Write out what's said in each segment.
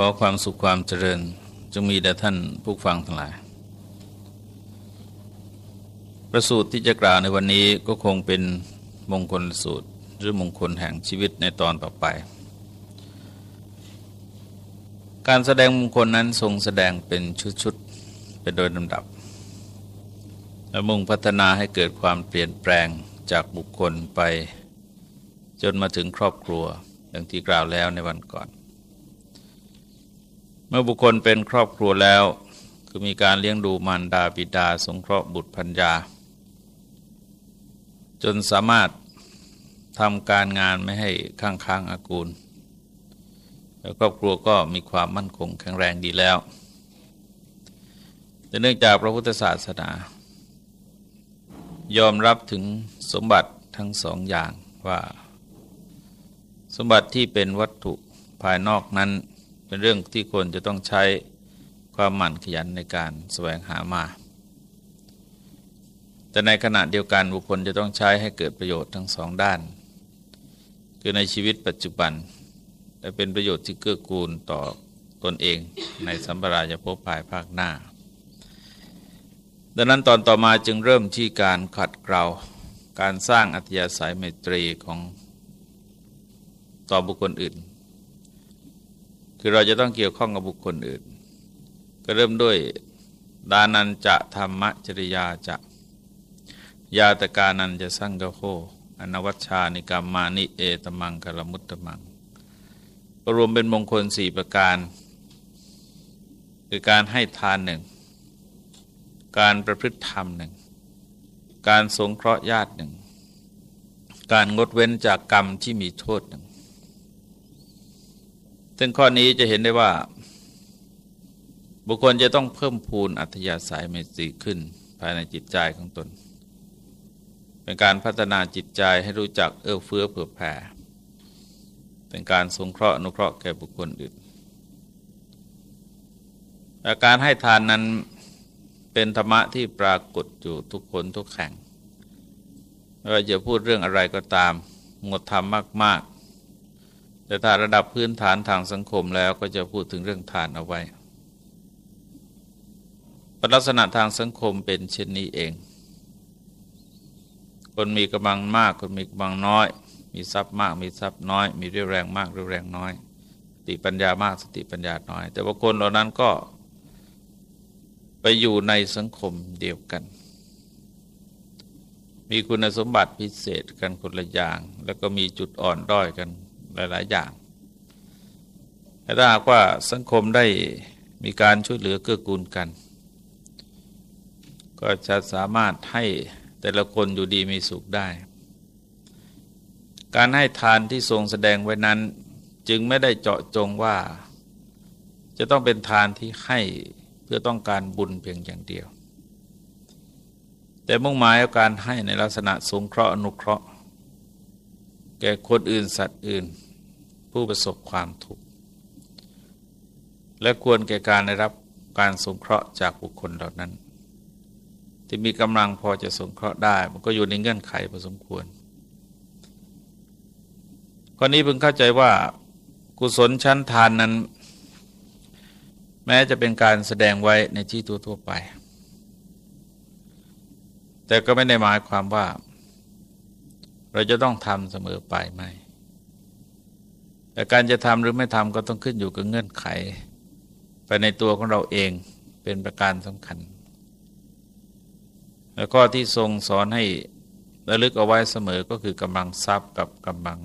ขอความสุขความเจริญจงมีแด่ท่านผู้ฟังทั้งหลาย ประสูตรที่จะกล่าวในวันนี้ก็คงเป็นมงคลสูตร หรือมงคลแห่งชีวิตในตอนต่อไป การแสดงมงคลนั้นทรงแสดงเป็นชุดๆเป็นโดยลำดับ และมุ่งพัฒนาให้เกิดความเปลี่ยนแปลงจากบุคคลไป จนมาถึงครอบครัวอย่างที่กล่าวแล้วในวันก่อน เมื่อบุคคลเป็นครอบครัวแล้ว คือมีการเลี้ยงดูมารดาบิดา สงเคราะห์บุตรพัญญา จนสามารถทำการงานไม่ให้ข้างค้างอากูล แล้วครอบครัวก็มีความมั่นคงแข็งแรงดีแล้วแต่เนื่องจากพระพุทธศาสนา ยอมรับถึงสมบัติทั้งสองอย่างว่า สมบัติที่เป็นวัตถุภายนอกนั้น เป็นเรื่องที่คนจะต้องใช้ความหมั่นขยันในการแสวงหามา แต่ในขณะเดียวกันบุคคลจะต้องใช้ให้เกิดประโยชน์ทั้งสองด้าน คือในชีวิตปัจจุบันและเป็นประโยชน์ที่เกื้อกูลต่อตนเองในสัมปราชภพภายภาคหน้า ดังนั้นตอนต่อมาจึงเริ่มที่การขัดเกลาการสร้างอัธยาศัยเมตรีของต่อบุคคลอื่น คือเราจะต้องเกี่ยวข้องกับบุคคลอื่น ก็เริ่มด้วยดานันจะธรรมจริยาจะ ยาตกานันจะสังกโคอนวัชชานิกรรมานิเอตมังกลมุตตมังรวมเป็นมงคลสี่ประการ คือการให้ทานหนึ่ง การประพฤติธรรมหนึ่ง การสงเคราะห์ญาติหนึ่ง การงดเว้นจากกรรมที่มีโทษหนึ่ง ซึ่งข้อนี้จะเห็นได้ว่า บุคคลจะต้องเพิ่มพูนอัธยาศัยเมตรีขึ้น ภายในจิตใจของตน เป็นการพัฒนาจิตใจให้รู้จักเอื้อเฟื้อเผื่อแผ่ เป็นการสงเคราะห์อนุเคราะห์แก่บุคคลอื่นอาการให้ทานนั้นเป็นธรรมะที่ปรากฏอยู่ทุกคนทุกแห่งไม่ว่าจะพูดเรื่องอะไรก็ตามงดทำมาก แต่ถ้าระดับพื้นฐานทางสังคมแล้วก็จะพูดถึงเรื่องทานเอาไว้ลักษณะทางสังคมเป็นเช่นนี้เอง คนมีกำลังมาก คนมีกำลังน้อย มีทรัพย์มาก มีทรัพย์น้อย มีเรี่ยวแรงมากเรี่ยวแรงน้อย สติปัญญามาก สติปัญญาน้อย แต่ว่าคนเหล่านั้นก็ไปอยู่ในสังคมเดียวกัน มีคุณสมบัติพิเศษกันคนละอย่าง แล้วก็มีจุดอ่อนด้อยกัน หลาย ๆ อย่างแต่ถ้าหากว่าสังคมได้มีการช่วยเหลือเกื้อกูลกัน ก็จะสามารถให้แต่ละคนอยู่ดีมีสุขได้ การให้ทานที่ทรงแสดงไว้นั้น จึงไม่ได้เจาะจงว่า จะต้องเป็นทานที่ให้เพื่อต้องการบุญเพียงอย่างเดียว แต่มุ่งหมายเอาการให้ในลักษณะสงเคราะห์อนุเคราะห์ แก่คนอื่นสัตว์อื่น ผู้ประสบความทุกข์และควรแก่การได้รับการสงเคราะห์จากบุคคลเหล่านั้น ที่มีกำลังพอจะสงเคราะห์ได้ มันก็อยู่ในเงื่อนไขพอสมควรข้อนี้เพิ่งเข้าใจว่ากุศลชั้นทานนั้น แม้จะเป็นการแสดงไว้ในที่ตัวทั่วไป แต่ก็ไม่ได้หมายความว่า เราจะต้องทำเสมอไปไม่ แต่การจะทำหรือไม่ทำก็ต้องขึ้นอยู่กับเงื่อนไข ไปในตัวของเราเองเป็นประการสำคัญ แล้วก็ที่ทรงสอนให้ระลึกเอาไว้เสมอก็คือกำลังทรัพย์กับกำลัง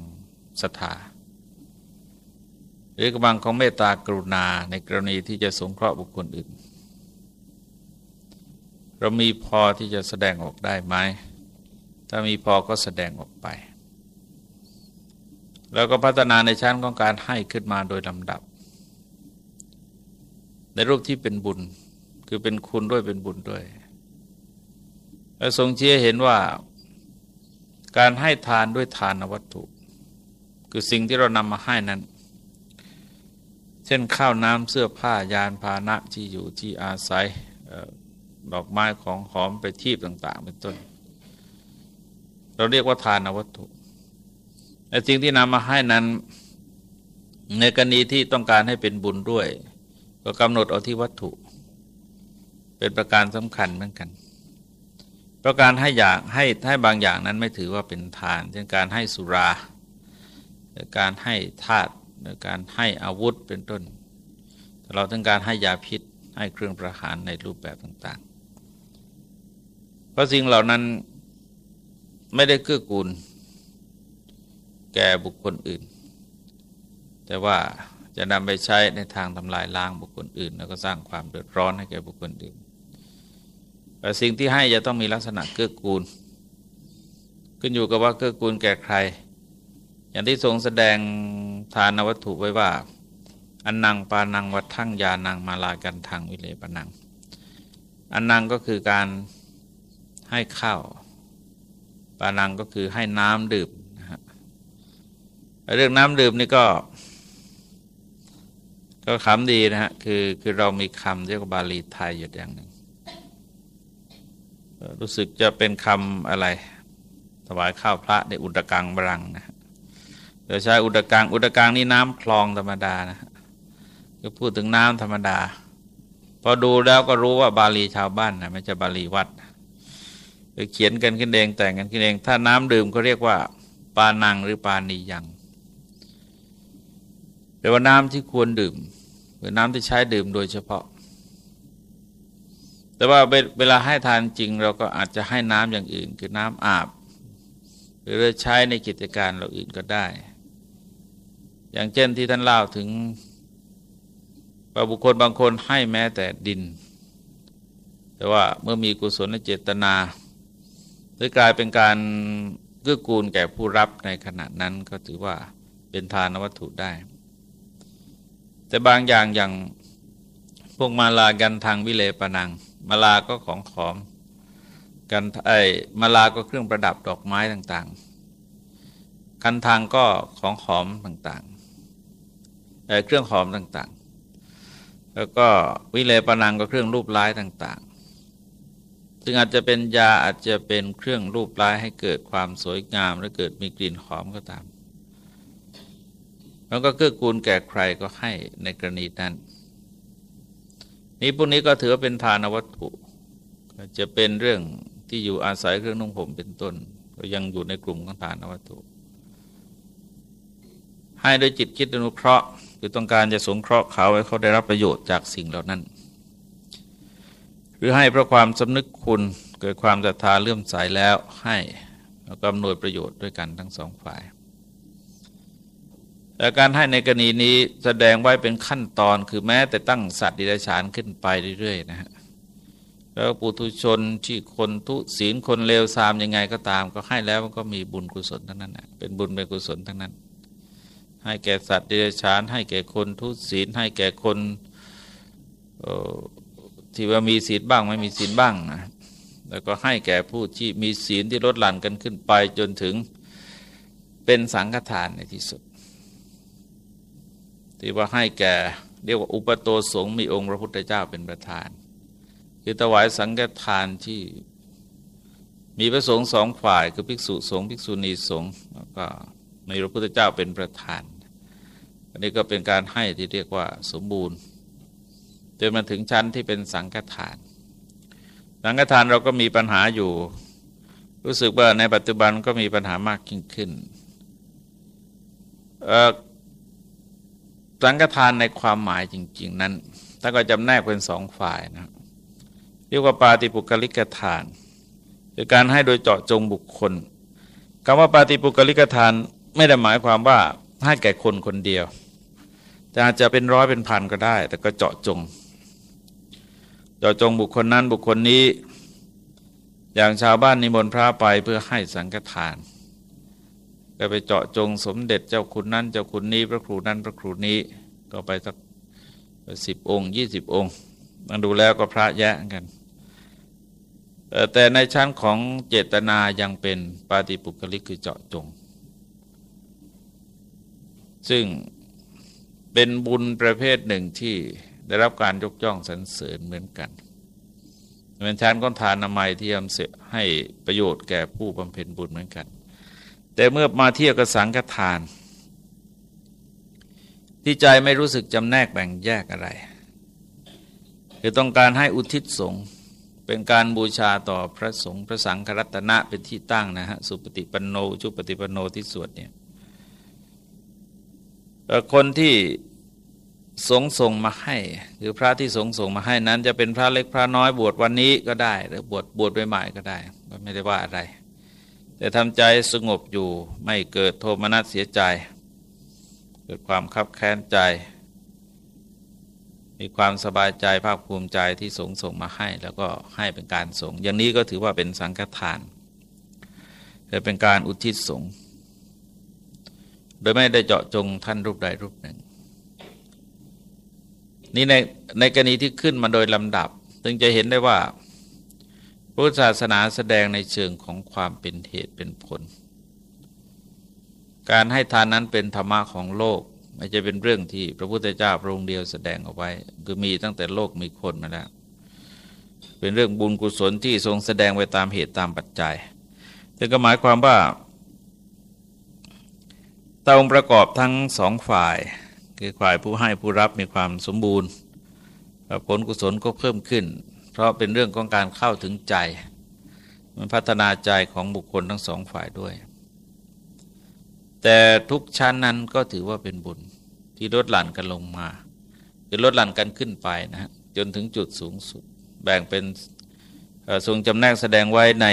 ศรัทธาหรือกำลังของเมตตากรุณาในกรณีที่จะสงเคราะห์บุคคลอื่น เรามีพอที่จะแสดงออกได้ไหม ถ้ามีพอก็แสดงออกไป แล้วก็พัฒนาในชั้นของการให้ขึ้นมาโดยลำดับ ในรูปที่เป็นบุญคือเป็นคุณด้วยเป็นบุญด้วย และทรงเชี้เห็นว่า การให้ทานด้วยทานวัตถุ คือสิ่งที่เรานำมาให้นั้น เช่นข้าวน้ำเสื้อผ้ายานพาหนะที่อยู่ที่อาศัยดอกไม้ของหอมไปทีบต่าง ๆ เป็นต้น เราเรียกว่าทานวัตถุ แต่สิ่งที่นำมาให้นั้นในกรณีที่ต้องการให้เป็นบุญด้วย ก็กำหนดเอาที่วัตถุ เป็นประการสำคัญเหมือนกัน ประการให้อย่างให้ให้บางอย่างนั้นไม่ถือว่าเป็นทาน เช่นการให้สุราการให้ทาตหรือการให้อาวุธเป็นต้น เราต้องการให้ยาพิษให้เครื่องประหารในรูปแบบต่างๆ เพราะสิ่งเหล่านั้นไม่ได้เกื้อกูล แก่บุคคลอื่น แต่ว่าจะนำไปใช้ในทางทำลายล้างบุคคลอื่น แล้วก็สร้างความเดือดร้อนให้แก่บุคคลอื่นแต่สิ่งที่ให้จะต้องมีลักษณะเกื้อกูล ขึ้นอยู่กับว่าเกื้อกูลแก่ใคร อย่างที่ทรงแสดงทานวัตถุไว้ว่าอันนังปานังวัดทั้งยานังมาลากันทางวิเลปนังอันนังก็คือการให้ข้าวปานังก็คือให้น้ำดื่ม เรื่องน้ำดื่มนี่ก็ ก็คำดีนะฮะคือคือเรามีคำเรียกว่าบาลีไทยอยู่อย่างหนึ่งรู้สึกจะเป็นคำอะไร ถวายข้าวพระในอุตกังบรังนะฮะเราใช้อุตกังอุตกังนี่น้ำคลองธรรมดานะฮะก็พูดถึงน้ำธรรมดา พอดูแล้วก็รู้ว่าบาลีชาวบ้านนะไม่ใช่บาลีวัดเขียนกันขึ้นเองแต่งกันขึ้นเอง ถ้าน้ำดื่มเขาเรียกว่า ปานังหรือปานียัง แปลว่าน้ำที่ควรดื่มหรือน้ำที่ใช้ดื่มโดยเฉพาะ แต่ว่าเวลาให้ทานจริง เราก็อาจจะให้น้ำอย่างอื่น คือน้ำอาบ หรือใช้ในกิจการเราอื่นก็ได้ อย่างเช่นที่ท่านเล่าถึงบุคคลบางคนให้แม้แต่ดิน แต่ว่าเมื่อมีกุศลเจตนาหรือกลายเป็นการเกื้อกูลแก่ผู้รับในขณะนั้นก็ถือว่าเป็นทานวัตถุได้ แต่บางอย่างอย่างพวกมาลากันทางวิเลปนัง มาลาก็ของขอมกันไอมาลาก็เครื่องประดับดอกไม้ต่างๆ กันทางก็ของหอมต่างๆเครื่องหอมต่างๆ แล้วก็วิเลปนังก็เครื่องรูปร้ายต่างๆ ซึ่งอาจจะเป็นยาอาจจะเป็นเครื่องรูปลายให้เกิดความสวยงาม และเกิดมีกลิ่นหอมก็ตาม แล้วก็เกื้อกูลแก่ใครก็ให้ในกรณีนั้นนี้พวกนี้ก็ถือว่าเป็นทานวัตถุจะเป็นเรื่องที่อยู่อาศัยเครื่องนุ่งห่มเป็นต้น ก็ยังอยู่ในกลุ่มของทานวัตถุ ให้โดยจิตคิดอนุเคราะห์คือต้องการจะสงเคราะห์เขาให้เขาได้รับประโยชน์จากสิ่งเหล่านั้น หรือให้เพราะความสำนึกคุณเกิดความศรัทธาเลื่อมใสแล้วให้แล้วก็อำนวยประโยชน์ด้วยกันทั้งสองฝ่าย แต่การให้ในกรณีนี้แสดงไว้เป็นขั้นตอนคือแม้แต่ตั้งสัตว์ดิรัจฉานขึ้นไปเรื่อยๆนะฮะแล้วปุถุชนที่คนทุศีลคนเลวทรามยังไงก็ตาม ก็ให้แล้วมันก็มีบุญกุศลทั้งนั้นนะเป็นบุญเป็นกุศลทั้งนั้น ให้แก่สัตว์ดิรัจฉาน ให้แก่คนทุศีลให้แก่คนที่ว่ามีศีลบ้างไม่มีศีลบ้างนะแล้วก็ให้แก่ผู้ที่มีศีลที่ลดหลั่นกันขึ้นไปจนถึงเป็นสังฆทานในที่สุด ที่ว่าให้แก่เรียกว่าอุปโตสงมีองค์พระพุทธเจ้าเป็นประธานคือถวายสังฆทานที่มีพระสงฆ์สองฝ่ายคือภิกษุสงฆ์ภิกษุณีสงฆ์แล้วก็มีพระพุทธเจ้าเป็นประธาน อันนี้ก็เป็นการให้ที่เรียกว่าสมบูรณ์จนมาถึงชั้นที่เป็นสังฆทาน สังฆทานเราก็มีปัญหาอยู่ รู้สึกว่าในปัจจุบันก็มีปัญหามากยิ่งขึ้น สังฆทานในความหมายจริง ๆ นั้นถ้าก็จำแนกเป็นสองฝ่ายนะเรียกว่าปาติปุกลิกทานคือการให้โดยเจาะจงบุคคลคำว่าปาติปุกลิกทานไม่ได้หมายความว่าให้แก่คนคนเดียวแต่อาจจะเป็นร้อยเป็นพันก็ได้ แต่ก็เจาะจง เจาะจงบุคคลนั้นบุคคลนี้ อย่างชาวบ้านนิมนต์พระไปเพื่อให้สังฆทาน ก็ไปเจาะจงสมเด็จเจ้าคุณนั้นเจ้าคุณนี้ พระครูนั้นพระครูนี้ก็ไปสักสิบองค์ยี่สิบองค์มันดูแล้วก็พระแยะกันแต่ในชั้นของเจตนายังเป็นปาฏิปุกลิกคือเจาะจง ซึ่งเป็นบุญประเภทหนึ่งที่ได้รับการยกย่องสรรเสริญเหมือนกันเป็นชั้นก้อนทานนามัยที่ยำเสให้ประโยชน์แก่ผู้บำเพ็ญบุญเหมือนกัน แต่เมื่อมาเทียบกับสังฆทาน ที่ใจไม่รู้สึกจำแนกแบ่งแยกอะไร คือต้องการให้อุทิศสงฆ์เป็นการบูชาต่อพระสงฆ์พระสังฆรัตนะเป็นที่ตั้งนะฮะสุปฏิปันโนชุปฏิปันโนที่สวดเนี่ยคนที่สงส่งมาให้หรือพระที่สงส่งมาให้นั้น จะเป็นพระเล็กพระน้อยบวชวันนี้ก็ได้ หรือบวชบวชใหม่ก็ได้ ก็ไม่ได้ว่าอะไร แต่ทำใจสงบอยู่ไม่เกิดโทมนัสเสียใจ เกิดความคับแค้นใจ มีความสบายใจภาคภูมิใจที่สงส่งมาให้ แล้วก็ให้เป็นการสงอย่างนี้ก็ถือว่าเป็นสังฆทานเป็นการอุทิศสงโดยไม่ได้เจาะจงท่านรูปใดรูปหนึ่ง นี่ในในกรณีที่ขึ้นมาโดยลำดับจึงจะเห็นได้ว่า พุทธศาสนาแสดงในเชิงของความเป็นเหตุเป็นผล การให้ทานนั้นเป็นธรรมะของโลกไม่ใช่เป็นเรื่องที่พระพุทธเจ้าพระองค์เดียวแสดงเอาไว้ คือมีตั้งแต่โลกมีคนมาแล้ว เป็นเรื่องบุญกุศลที่ทรงแสดงไว้ตามเหตุตามปัจจัยแต่ก็หมายความว่าตาองประกอบทั้งสองฝ่าย คือฝ่ายผู้ให้ผู้รับมีความสมบูรณ์ผลกุศลก็เพิ่มขึ้น เพราะเป็นเรื่องของการเข้าถึงใจ มันพัฒนาใจของบุคคลทั้งสองฝ่ายด้วย แต่ทุกชั้นนั้นก็ถือว่าเป็นบุญที่ลดหลั่นกันลงมา คือลดหลั่นกันขึ้นไปนะฮะจนถึงจุดสูงสุด แบ่งเป็นทรงจำแนกแสดงไว้ใน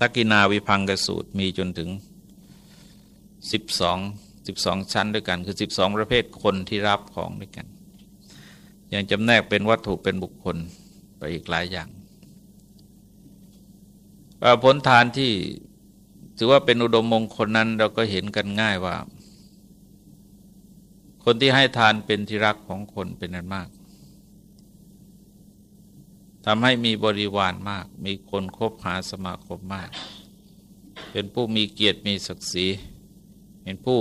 ทักกินาวิพังกสูตรมีจนถึง 12 12 ชั้นด้วยกันคือ 12 ประเภทคนที่รับของด้วยกัน อย่างจำแนกเป็นวัตถุเป็นบุคคล ไปอีกหลายอย่างผลทานที่ถือว่าเป็นอุดมมงคลนั้นเราก็เห็นกันง่ายว่า คนที่ให้ทานเป็นที่รักของคนเป็นนันมากทำให้มีบริวารมาก มีคนคบหาสมาคมมาก เป็นผู้มีเกียรติมีศักดิ์ศรีเป็นผู้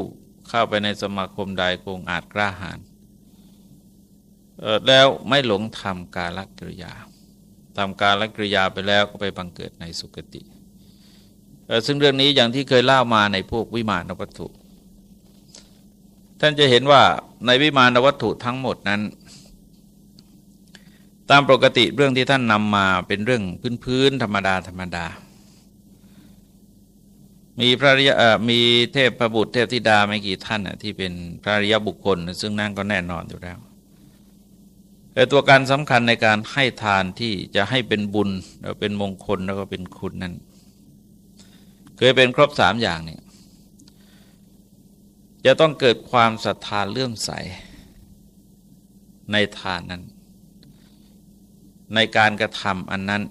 เข้าไปในสมาคมใดคงอาจกล้าหาญ แล้วไม่หลงทำการลักกิริยาทำการลักกิริยาไปแล้วก็ไปบังเกิดในสุคติซึ่งเรื่องนี้อย่างที่เคยเล่ามาในพวกวิมานวัตถุ ท่านจะเห็นว่าในวิมานวัตถุทั้งหมดนั้น ตามปกติเรื่องที่ท่านนำมาเป็นเรื่องพื้นๆธรรมดาธรรมดา มีพระริยมีเทพประบุตรเทพธิดาไม่กี่ท่านที่เป็นพระริยบุคคล ซึ่งนั่นก็แน่นอนอยู่แล้ว แต่ตัวการสำคัญในการให้ทานที่จะให้เป็นบุญแล้วเป็นมงคลแล้วก็เป็นคุณนั้น เคยเป็นครบสามอย่างเนี่ยจะต้องเกิดความศรัทธาเลื่อมใส ในทานนั้น ในการกระทำอันนั้น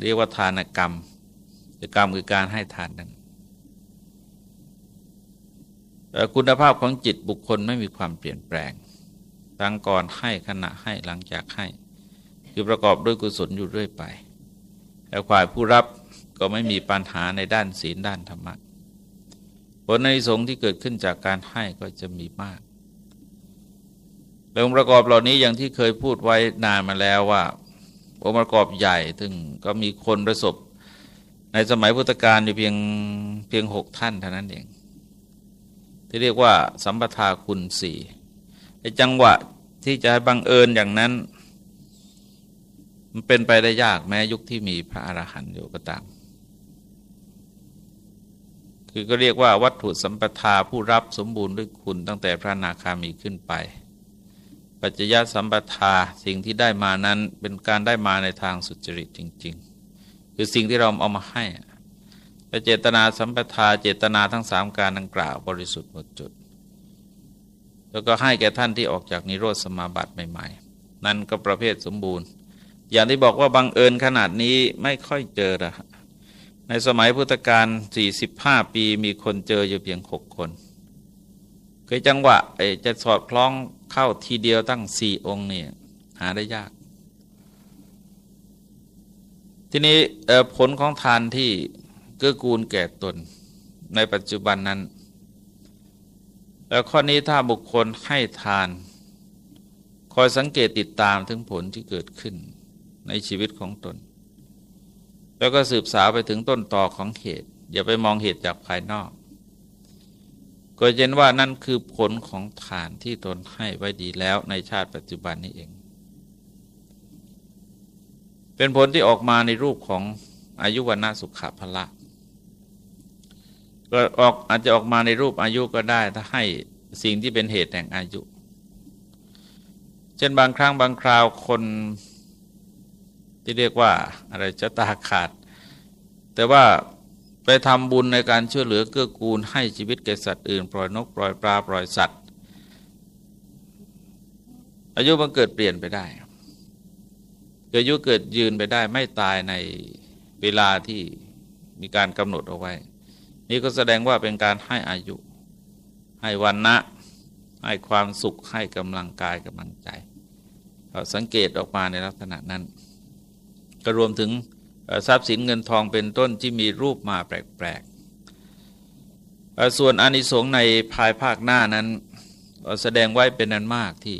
เรียกว่าทานกรรมหรือกรรมคือการให้ทานนั้นคุณภาพของจิตบุคคลไม่มีความเปลี่ยนแปลง ทั้งก่อนให้ขณะให้หลังจากให้ คือประกอบด้วยกุศลอยู่เรื่อยไปแต่ฝ่ายผู้รับก็ไม่มีปัญหาในด้านศีลด้านธรรมะผลในสงที่เกิดขึ้นจากการให้ก็จะมีมากองค์ประกอบเหล่านี้อย่างที่เคยพูดไว้นานมาแล้วว่า องค์ประกอบใหญ่ถึงก็มีคนประสบ ในสมัยพุทธกาลอยู่เพียงเพียงหกท่านเท่านั้นเอง ที่เรียกว่าสัมปทาคุณสี่ ในจังหวะที่จะบังเอิญอย่างนั้น มันเป็นไปได้ยากแม้ยุคที่มีพระอรหันต์อยู่ก็ตาม คือก็เรียกว่าวัตถุสัมปทาผู้รับสมบูรณ์ด้วยคุณตั้งแต่พระนาคามีขึ้นไป ปัจจยสัมปทาสิ่งที่ได้มานั้นเป็นการได้มาในทางสุจริตจริง ๆ คือสิ่งที่เราเอามาให้และเจตนาสัมปทาเจตนาทั้งสามการดังกล่าวบริสุทธิ์หมดจุด แล้วก็ให้แก่ท่านที่ออกจากนิโรธสมาบัติใหม่ ๆ นั่นก็ประเภทสมบูรณ์ อย่างที่บอกว่าบังเอิญขนาดนี้ไม่ค่อยเจอนะในสมัยพุทธกาล45 ปีมีคนเจออยู่เพียงหกคนเคยจังหวะจะสอดคล้องเข้าทีเดียวตั้งสี่องค์เนี่ยหาได้ยาก ทีนี้ผลของทานที่เกื้อกูลแก่ตนในปัจจุบันนั้น แล้วข้อนี้ถ้าบุคคลให้ทาน คอยสังเกตติดตามถึงผลที่เกิดขึ้นในชีวิตของตน แล้วก็สืบสาวไปถึงต้นต่อของเหตุ อย่าไปมองเหตุจากภายนอก ก็เห็นว่านั่นคือผลของฐานที่ตนให้ไว้ดีแล้วในชาติปัจจุบันนี้เอง เป็นผลที่ออกมาในรูปของอายุวันะสุขภละ ก็ออกอาจจะออกมาในรูปอายุก็ได้ ถ้าให้สิ่งที่เป็นเหตุแห่งอายุ เช่นบางครั้งบางคราวคนที่เรียกว่าอะไรจะตาขาด แต่ว่าไปทำบุญในการช่วยเหลือเกื้อกูลให้ชีวิตแก่สัตว์อื่น ปล่อยนกปล่อยปลาปล่อยสัตว์ อายุมันเกิดเปลี่ยนไปได้เกิดอายุเกิดยืนไปได้ไม่ตายในเวลาที่มีการกำหนดเอาไว้ นี่ก็แสดงว่าเป็นการให้อายุ ให้วันนะ ให้ความสุขให้กำลังกายกำลังใจเราสังเกตออกมาในลักษณะนั้น ก็รวมถึงทรัพย์สินเงินทองเป็นต้นที่มีรูปมาแปลกๆ ส่วนอานิสงส์ในภายภาคหน้านั้น แสดงไว้เป็นนันมากที่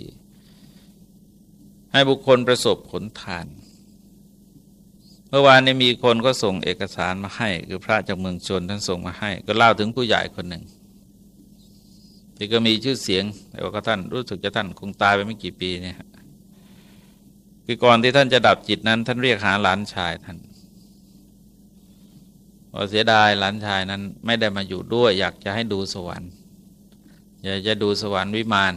ให้บุคคลประสบผลทาน เมื่อวานนี้มีคนก็ส่งเอกสารมาให้ คือพระจากเมืองชนท่านส่งมาให้ ก็เล่าถึงผู้ใหญ่คนหนึ่งที่ก็มีชื่อเสียงแต่ว่าท่านรู้สึกจะท่านคงตายไปไม่กี่ปีเนี่ยคือก่อนที่ท่านจะดับจิตนั้น ท่านเรียกหาหลานชายท่านก็เสียดายหลานชายนั้น ไม่ได้มาอยู่ด้วย อยากจะให้ดูสวรรค์อยากจะดูสวรรค์วิมาน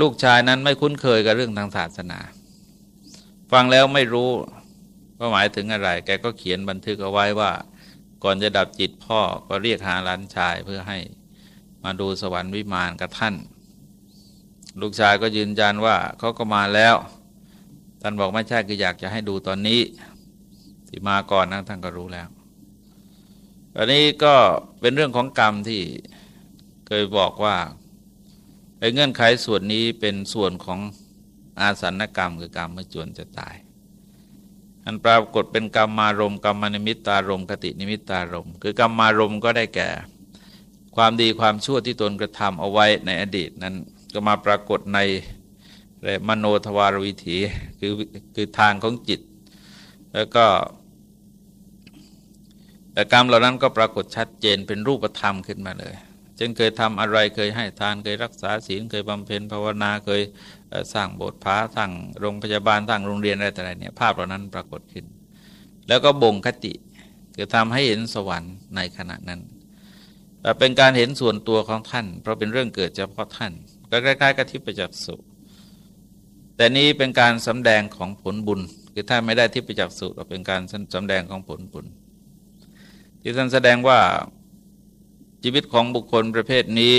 ลูกชายนั้นไม่คุ้นเคยกับเรื่องทางศาสนา ฟังแล้วไม่รู้ ว่าหมายถึงอะไร แกก็เขียนบันทึกเอาไว้ว่า ก่อนจะดับจิตพ่อก็เรียกหาหลานชายเพื่อให้มาดูสวรรค์วิมานกับท่าน ลูกชายก็ยืนยันว่าเขาก็มาแล้ว ท่านบอกไม่ใช่คืออยากจะให้ดูตอนนี้ ที่มาก่อนนะท่านก็รู้แล้วอันนี้ก็เป็นเรื่องของกรรมที่เคยบอกว่าไอ้เงื่อนไขส่วนนี้เป็นส่วนของอาสันกรรมคือกรรมเมื่อจวนจะตาย อันปรากฏเป็นกรรมารมกรรมนิมิตตารมกตินิมิตตารมคือกรรมารมก็ได้แก่ ความดีความชั่วที่ตนกระทำเอาไว้ในอดีตนั้นก็มาปรากฏในมโนทวารวิถีคือคือทางของจิต แล้วก็แต่กรรมเหล่านั้นก็ปรากฏชัดเจนเป็นรูปธรรมขึ้นมาเลยเช่นเคยทำอะไรเคยให้ทานเคยรักษาศีลเคยบำเพ็ญภาวนาเคย สร้างโบสถ์พระสร้างโรงพยาบาลสร้างโรงเรียนอะไรต่างๆเนี่ยภาพเหล่านั้นปรากฏขึ้น แล้วก็บ่งคติคือทำให้เห็นสวรรค์ในขณะนั้นแต่เป็นการเห็นส่วนตัวของท่าน เพราะเป็นเรื่องเกิดเฉพาะท่านก็คล้ายๆกับทิพจักสุแต่นี้เป็นการสำแดงของผลบุญ คือถ้าไม่ได้ทิพจักสุเราเป็นการสำแดงของผลบุญ ที่ท่านแสดงว่าชีวิตของบุคคลประเภทนี้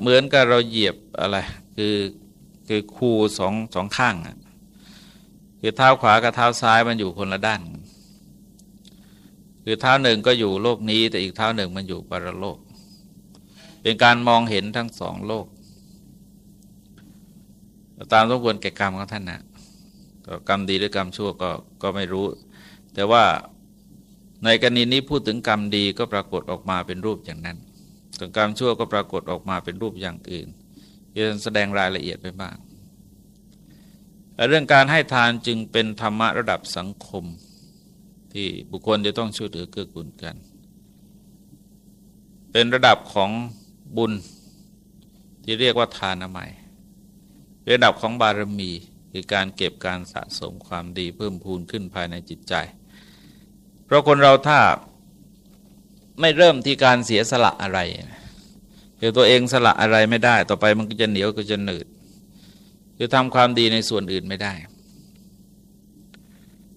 เหมือนกับเราเหยียบอะไรคือคือคูสองสองข้างคือเท้าขวากับเท้าซ้ายมันอยู่คนละด้าน คือเท้าหนึ่งก็อยู่โลกนี้ แต่อีกเท้าหนึ่งมันอยู่ปรโลก เป็นการมองเห็นทั้งสองโลก ตามสมควรแก่กรรมของท่านนะกรรมดีหรือกรรมชั่วก็ก็ไม่รู้ แต่ว่าในกรณีนี้พูดถึงกรรมดีก็ปรากฏออกมาเป็นรูปอย่างนั้น ส่วนกรรมชั่วก็ปรากฏออกมาเป็นรูปอย่างอื่นจะแสดงรายละเอียดไปบ้างเรื่องการให้ทานจึงเป็นธรรมะระดับสังคม ที่บุคคลจะต้องช่วยเหลือเกื้อกูลกัน เป็นระดับของบุญที่เรียกว่าทานใหม่ระดับของบารมีคือการเก็บการสะสมความดีเพิ่มพูนขึ้นภายในจิตใจ เพราะคนเราถ้า ไม่เริ่มที่การเสียสละอะไรคือตัวเองสละอะไรไม่ได้ ต่อไปมันก็จะเหนียวก็จะหนืดคือทำความดีในส่วนอื่นไม่ได้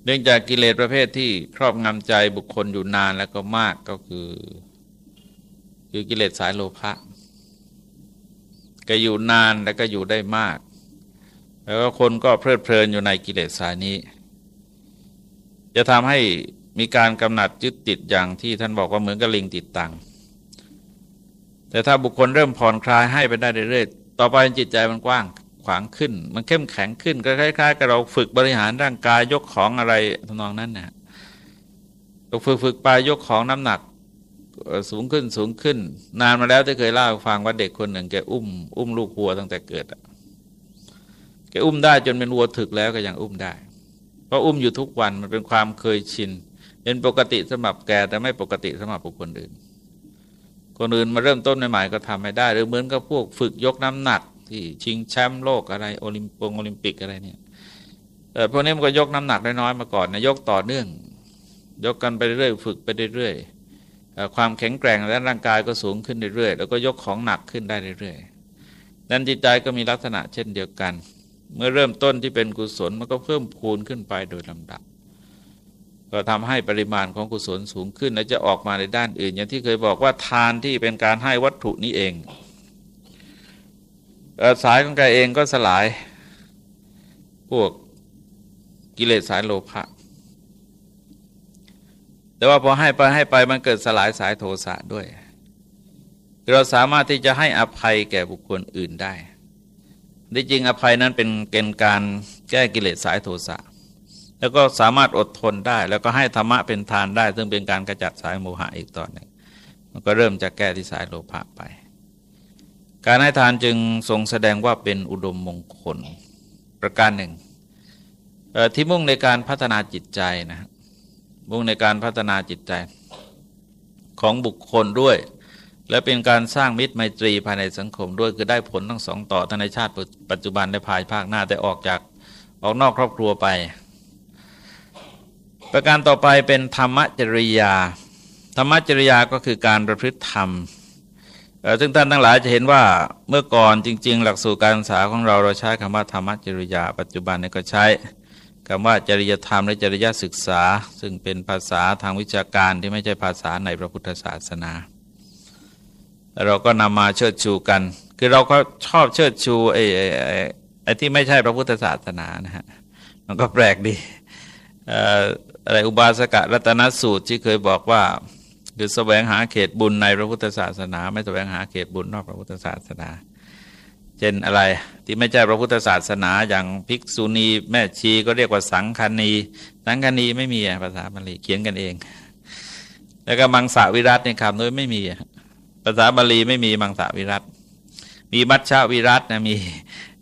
เนื่องจากกิเลสประเภทที่ครอบงำใจบุคคลอยู่นานแล้วก็มากก็คือ คือกิเลสสายโลภะก็อยู่นานแล้วก็อยู่ได้มาก แล้วก็คนก็เพลิดเพลินอยู่ในกิเลสสายนี้ จะทำให้ มีการกำหนัดยึดติดอย่างที่ท่านบอกว่าเหมือนกับลิงติดตัง แต่ถ้าบุคคลเริ่มผ่อนคลายให้ไปได้เรื่อยๆ ต่อไปจิตใจมันกว้างขวางขึ้น มันเข้มแข็งขึ้นคล้ายๆกับเราฝึกบริหารร่างกายยกของอะไรทำนองนั้นนะฝึกฝึกไปยกของน้ำหนักสูงขึ้นสูงขึ้น นานมาแล้วที่เคยเล่าฟังว่าเด็กคนหนึ่งแกอุ้มอุ้มลูกวัวตั้งแต่เกิดแกอุ้มได้จนเป็นวัวถึกแล้วก็ยังอุ้มได้ เพราะอุ้มอยู่ทุกวันมันเป็นความเคยชิน เป็นปกติสำหรับแกแต่ไม่ปกติสำหรับบุคคลอื่น คนอื่นมาเริ่มต้นใหม่ๆก็ทำไม่ได้ หรือเหมือนกับพวกฝึกยกน้ำหนัก ที่ชิงแชมป์โลกอะไรโอลิมปงโอลิมปิกอะไรเนี่ยแต่พวกนี้มันก็ยกน้ำหนักน้อยๆมาก่อนนะยกต่อเนื่อง ยกกันไปเรื่อยฝึกไปเรื่อยความแข็งแกร่งและร่างกายก็สูงขึ้นเรื่อยๆแล้วก็ยกของหนักขึ้นได้เรื่อยๆนั้นจิตใจก็มีลักษณะเช่นเดียวกัน เมื่อเริ่มต้นที่เป็นกุศลมันก็เพิ่มพูนขึ้นไปโดยลำดับ ก็ทำให้ปริมาณของกุศลสูงขึ้น และจะออกมาในด้านอื่น อย่างที่เคยบอกว่าทานที่เป็นการให้วัตถุนี้เองสายของกายเองก็สลายพวกกิเลสสายโลภะแต่ว่าพอให้ไปให้ไปมันเกิดสลายสายโทสะด้วย เราสามารถที่จะให้อภัยแก่บุคคลอื่นได้ที่จริงอภัยนั้นเป็นเกณฑ์การแก้กิเลสสายโทสะ แล้วก็สามารถอดทนได้ แล้วก็ให้ธรรมะเป็นทานได้ ซึ่งเป็นการกระจัดสายโมหะอีกตอนหนึ่งมันก็เริ่มจะแก้ที่สายโลภะไป การให้ทานจึงทรงแสดงว่าเป็นอุดมมงคลประการหนึ่งที่มุ่งในการพัฒนาจิตใจนะมุ่งในการพัฒนาจิตใจของบุคคลด้วย และเป็นการสร้างมิตรไมตรีภายในสังคมด้วยคือได้ผลทั้งสองต่อทั้งในชาติปัจจุบันในภายภาคหน้าแต่ออกจากออกนอกครอบครัวไป ประการต่อไปเป็นธรรมจริยา ธรรมจริยาก็คือการประพฤติธรรมซึ่งท่านทั้งหลายจะเห็นว่าเมื่อก่อนจริง ๆ หลักสูตรการศึกษาของเราเราใช้คำว่าธรรมจริยา ปัจจุบันนี้ก็ใช้คำว่าจริยธรรมและจริยศึกษา ซึ่งเป็นภาษาทางวิชาการที่ไม่ใช่ภาษาในพระพุทธศาสนา เราก็นำมาเชิดชูกัน คือเราก็ชอบเชิดชูไอ้ไอ้ที่ไม่ใช่พระพุทธศาสนานะฮะมันก็แปลกดี อะไรอุบาสกะรัตนสูตรที่เคยบอกว่า คือแสวงหาเขตบุญในพระพุทธศาสนา ไม่แสวงหาเขตบุญนอกพระพุทธศาสนา เช่นอะไรที่ไม่ใช่พระพุทธศาสนา อย่างภิกษุณีแม่ชีก็เรียกว่าสังคณี สังคณีไม่มีภาษาบาลีเขียนกันเอง แล้วก็มังสวิรัตในคำนู้นไม่มีภาษาบาลีไม่มีมังสวิรัตมีมัชชาวิรัตนะมี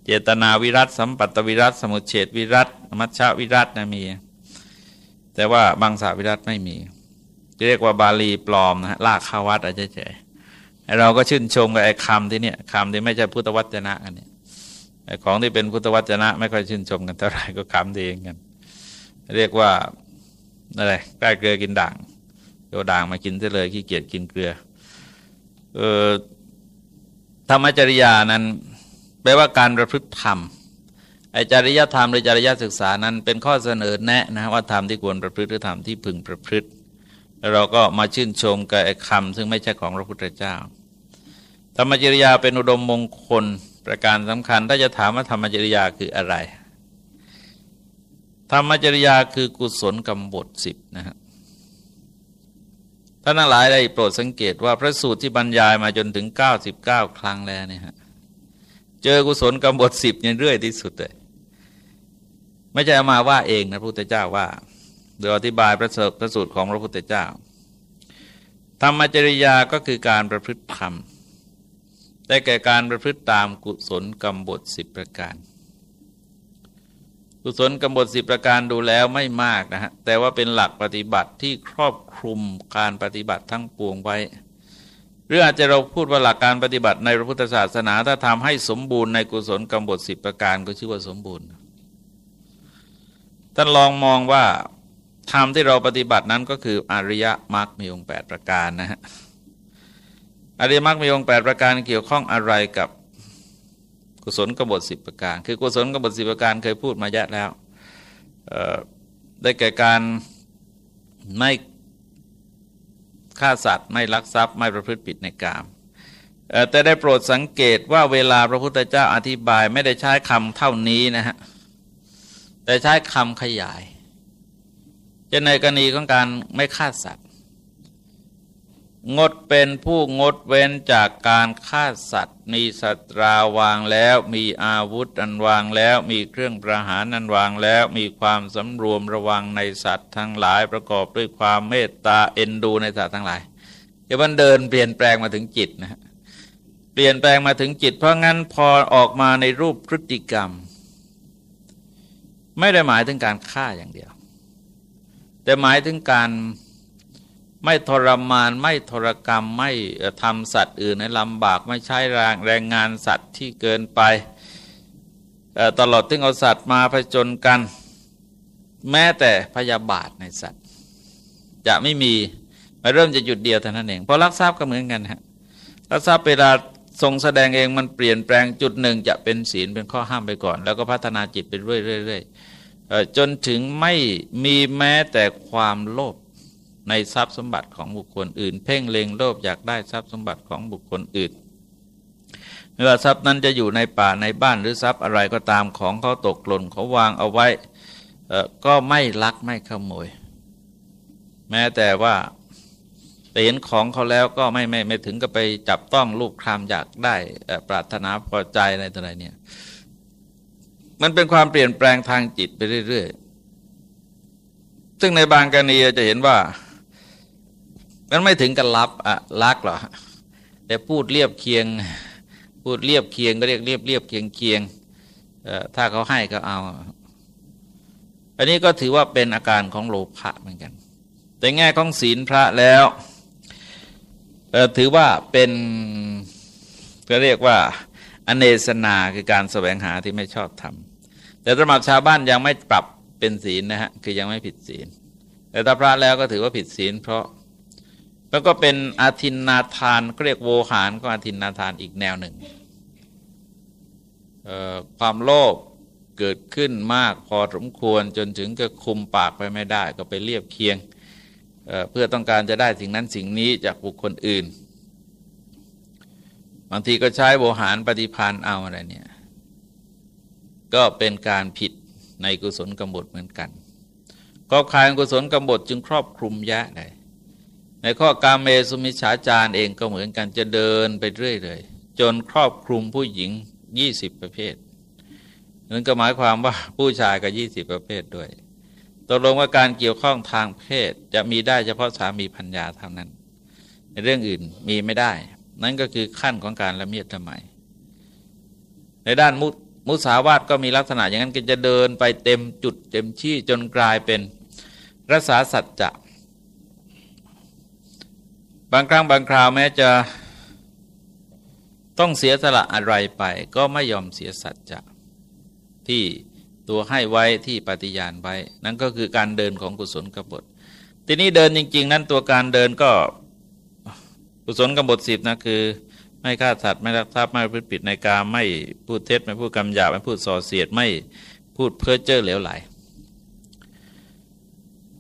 เจตนาวิรัตสัมปัตวิรัตสมุเฉดวิรัตมัชชาวิรัตนะมี แต่ว่ามังสาวิรัตไม่มีเรียกว่าบาลีปลอมนะฮะลากข้าวัดอาจจะเฉยเราก็ชื่นชมกับไอ้คำที่เนี่ยคำที่ไม่ใช่พุทธวจนะอันนี้ไอ้ของที่เป็นพุทธวจนะ ไม่ค่อยชื่นชมกันเท่าไหร่ก็คำเองกัน เรียกว่าอะไรใกล้เกลือกินด่างโยด่างมากินได้เลยขี้เกียจกินเกลือเออธรรมจริยานั้นแปลว่าการประพฤติธรรม ไอจริยธรรมหรือจริยศึกษานั้นเป็นข้อเสนอแนะนะว่าธรรมที่ควรประพฤติหรือธรรมที่พึงประพฤติ แล้วเราก็มาชื่นชมกับไอคำซึ่งไม่ใช่ของพระพุทธเจ้า ธรรมจริยาเป็นอุดมมงคลประการสำคัญ ถ้าจะถามว่าธรรมจริยาคืออะไร ธรรมจริยาคือกุศลกรรมบทสิบนะฮะท่านทั้งหลายได้โปรดสังเกตว่าพระสูตรที่บรรยายมาจนถึง 99 ครั้งแล้วเนี่ยฮะเจอกุศลกรรมบทสิบเนี่ยเรื่อยที่สุดเลย ไม่ใช่มาว่าเองนะพระพุทธเจ้าว่า โดยอธิบายพระพระสูตรของพระพุทธเจ้า ธรรมจริยาก็คือการประพฤติธรรมได้แก่การประพฤติตามกุศลกรรมบทสิบประการ กุศลกรรมบทสิบประการดูแล้วไม่มากนะฮะแต่ว่าเป็นหลักปฏิบัติที่ครอบคลุมการปฏิบัติทั้งปวงไว้หรืออาจจะเราพูดว่าหลักการปฏิบัติในพระพุทธศาสนา ถ้าทำให้สมบูรณ์ในกุศลกรรมบทสิบประการก็ชื่อว่าสมบูรณ์ ท่านลองมองว่าธรรมที่เราปฏิบัตินั้นก็คืออริยมรรคมีองค์แปดประการนะฮะอริยมรรคมีองค์แปดประการเกี่ยวข้องอะไรกับกุศลกบฏสิบประการ คือกุศลกบฏสิบประการเคยพูดมาเยอะแล้วได้แก่การไม่ฆ่าสัตว์ ไม่ลักทรัพย์ไม่ประพฤติผิดในกามแต่ได้โปรดสังเกตว่าเวลาพระพุทธเจ้าอธิบายไม่ได้ใช้คำเท่านี้นะฮะ แต่ใช้คำขยายจะในกรณีของการไม่ฆ่าสัตว์ งดเป็นผู้งดเว้นจากการฆ่าสัตว์ มีสัตราวางแล้ว มีอาวุธอันวางแล้ว มีเครื่องประหารอันวางแล้ว มีความสำรวมระวังในสัตว์ทั้งหลายประกอบด้วยความเมตตาเอ็นดูในสัตว์ทั้งหลายเดี๋ยวมันเดินเปลี่ยนแปลงมาถึงจิตนะเปลี่ยนแปลงมาถึงจิต เพราะงั้นพอออกมาในรูปพฤติกรรม ไม่ได้หมายถึงการฆ่าอย่างเดียว แต่หมายถึงการไม่ทรมานไม่ทรกรรมไม่ทำสัตว์อื่นให้ลำบากไม่ใช้แรงแรงงานสัตว์ที่เกินไปตลอดถึงเอาสัตว์มาผจญกัน แม้แต่พยาบาทในสัตว์ จะไม่มีมาเริ่มจะหยุดเดียวเท่านั้นเองเพราะรักทรัพย์ก็เหมือนกันฮะรักทรัพย์เวลา ทรงแสดงเองมันเปลี่ยนแปลงจุดหนึ่งจะเป็นศีลเป็นข้อห้ามไปก่อน แล้วก็พัฒนาจิตไปเรื่อยๆจนถึงไม่มีแม้แต่ความโลภในทรัพย์สมบัติของบุคคลอื่น เพ่งเล็งโลภอยากได้ทรัพย์สมบัติของบุคคลอื่นไม่ว่าทรัพย์นั้นจะอยู่ในป่าในบ้านหรือทรัพย์อะไรก็ตามของเขาตกหล่นเขาวางเอาไว้ก็ไม่ลักไม่ขโมย แม้แต่ว่า เห็นของเขาแล้วก็ไม่ไม่ไม่ถึงกับไปจับต้องลูกคลามอยากได้ปรารถนาพอใจอะไรต่ออะไรเนี่ยมันเป็นความเปลี่ยนแปลงทางจิตไปเรื่อยๆ ซึ่งในบางกรณีจะเห็นว่า มันไม่ถึงกับรับอะลักหรอแต่พูดเรียบเคียง พูดเรียบเคียงก็เรียกเรียบเรียบเคียงเคียงถ้าเขาให้ก็เอา อันนี้ก็ถือว่าเป็นอาการของโลภะเหมือนกัน แต่แง่ของศีลพระแล้ว ถือว่าเป็นก็เรียกว่าอเนสนาคือการแสวงหาที่ไม่ชอบทำแต่สำหรับชาวบ้านยังไม่ปรับเป็นศีลนะฮะคือยังไม่ผิดศีล แต่ถ้าพระแล้วก็ถือว่าผิดศีล เพราะแล้วก็เป็นอาทินนาทานเรียกโวหารก็อาทินนาทานอีกแนวหนึ่งความโลภเกิดขึ้นมากพอสมควรจนถึงก็คุมปากไปไม่ได้ ก็ไปเรียบเคียง เพื่อต้องการจะได้สิ่งนั้นสิ่งนี้จากบุคคลอื่น บางทีก็ใช้โวหารปฏิพันธ์เอาอะไรเนี่ย ก็เป็นการผิดในกุศลกำบดเหมือนกันกอบคายกุศลกำบดจึงครอบคลุมแยะเลยในข้อการเมสุมิฉาจารเองก็เหมือนกันจะเดินไปเรื่อยเลยจนครอบคลุมผู้หญิงยี่สิบประเภทนั่นก็หมายความว่าผู้ชายก็ยี่สิบประเภทด้วย ตกลงว่าการเกี่ยวข้องทางเพศจะมีได้เฉพาะสามีพัญญาเท่านั้น ในเรื่องอื่นมีไม่ได้ นั่นก็คือขั้นของการละเมียดทำไมในด้านมุมุสาวาทก็มีลักษณะอย่างนั้นก็จะเดินไปเต็มจุดเต็มที่จนกลายเป็นรักษาสัจจะ บางครั้งบางคราวแม้จะต้องเสียสละอะไรไป ก็ไม่ยอมเสียสัจจะที่ ตัวให้ไว้ที่ปฏิญาณไว้ นั่นก็คือการเดินของกุศลกบฏ ทีนี้เดินจริง ๆ นั้นตัวการเดินก็กุศลกบฏสิบนะคือไม่ฆ่าสัตว์ไม่รักทรัพย์ไม่พูดผิดในการไม่พูดเท็จไม่พูดกำหยาบไม่พูดส่อเสียดไม่พูดเพ้อเจ้อเหลวไหล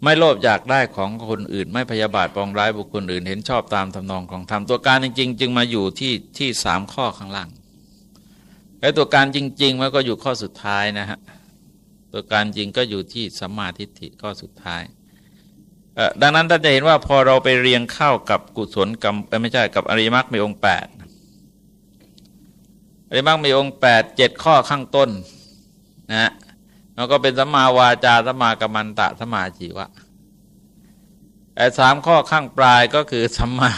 ไม่โลภอยากได้ของคนอื่น ไม่พยาบาทปองร้ายบุคคลอื่น เห็นชอบตามทำนองของธรรมตัวการจริง ๆ จึงมาอยู่ที่ที่สามข้อข้างล่างและตัวการจริง ๆ มันก็อยู่ข้อสุดท้ายนะฮะ ตัวการจริงก็อยู่ที่สัมมาทิฏฐิข้อสุดท้ายดังนั้นท่านจะเห็นว่าพอเราไปเรียงเข้ากับกุศลกรรมไม่ใช่กับอริมักมีองค์แปดอริมักมีองค์แปดเจ็ดข้อข้างต้นนะฮะมันก็เป็นสัมมาวาจาสัมมากัมมันตะสัมมาจีวะไอ้สามข้อข้างปลายก็คือสัมมา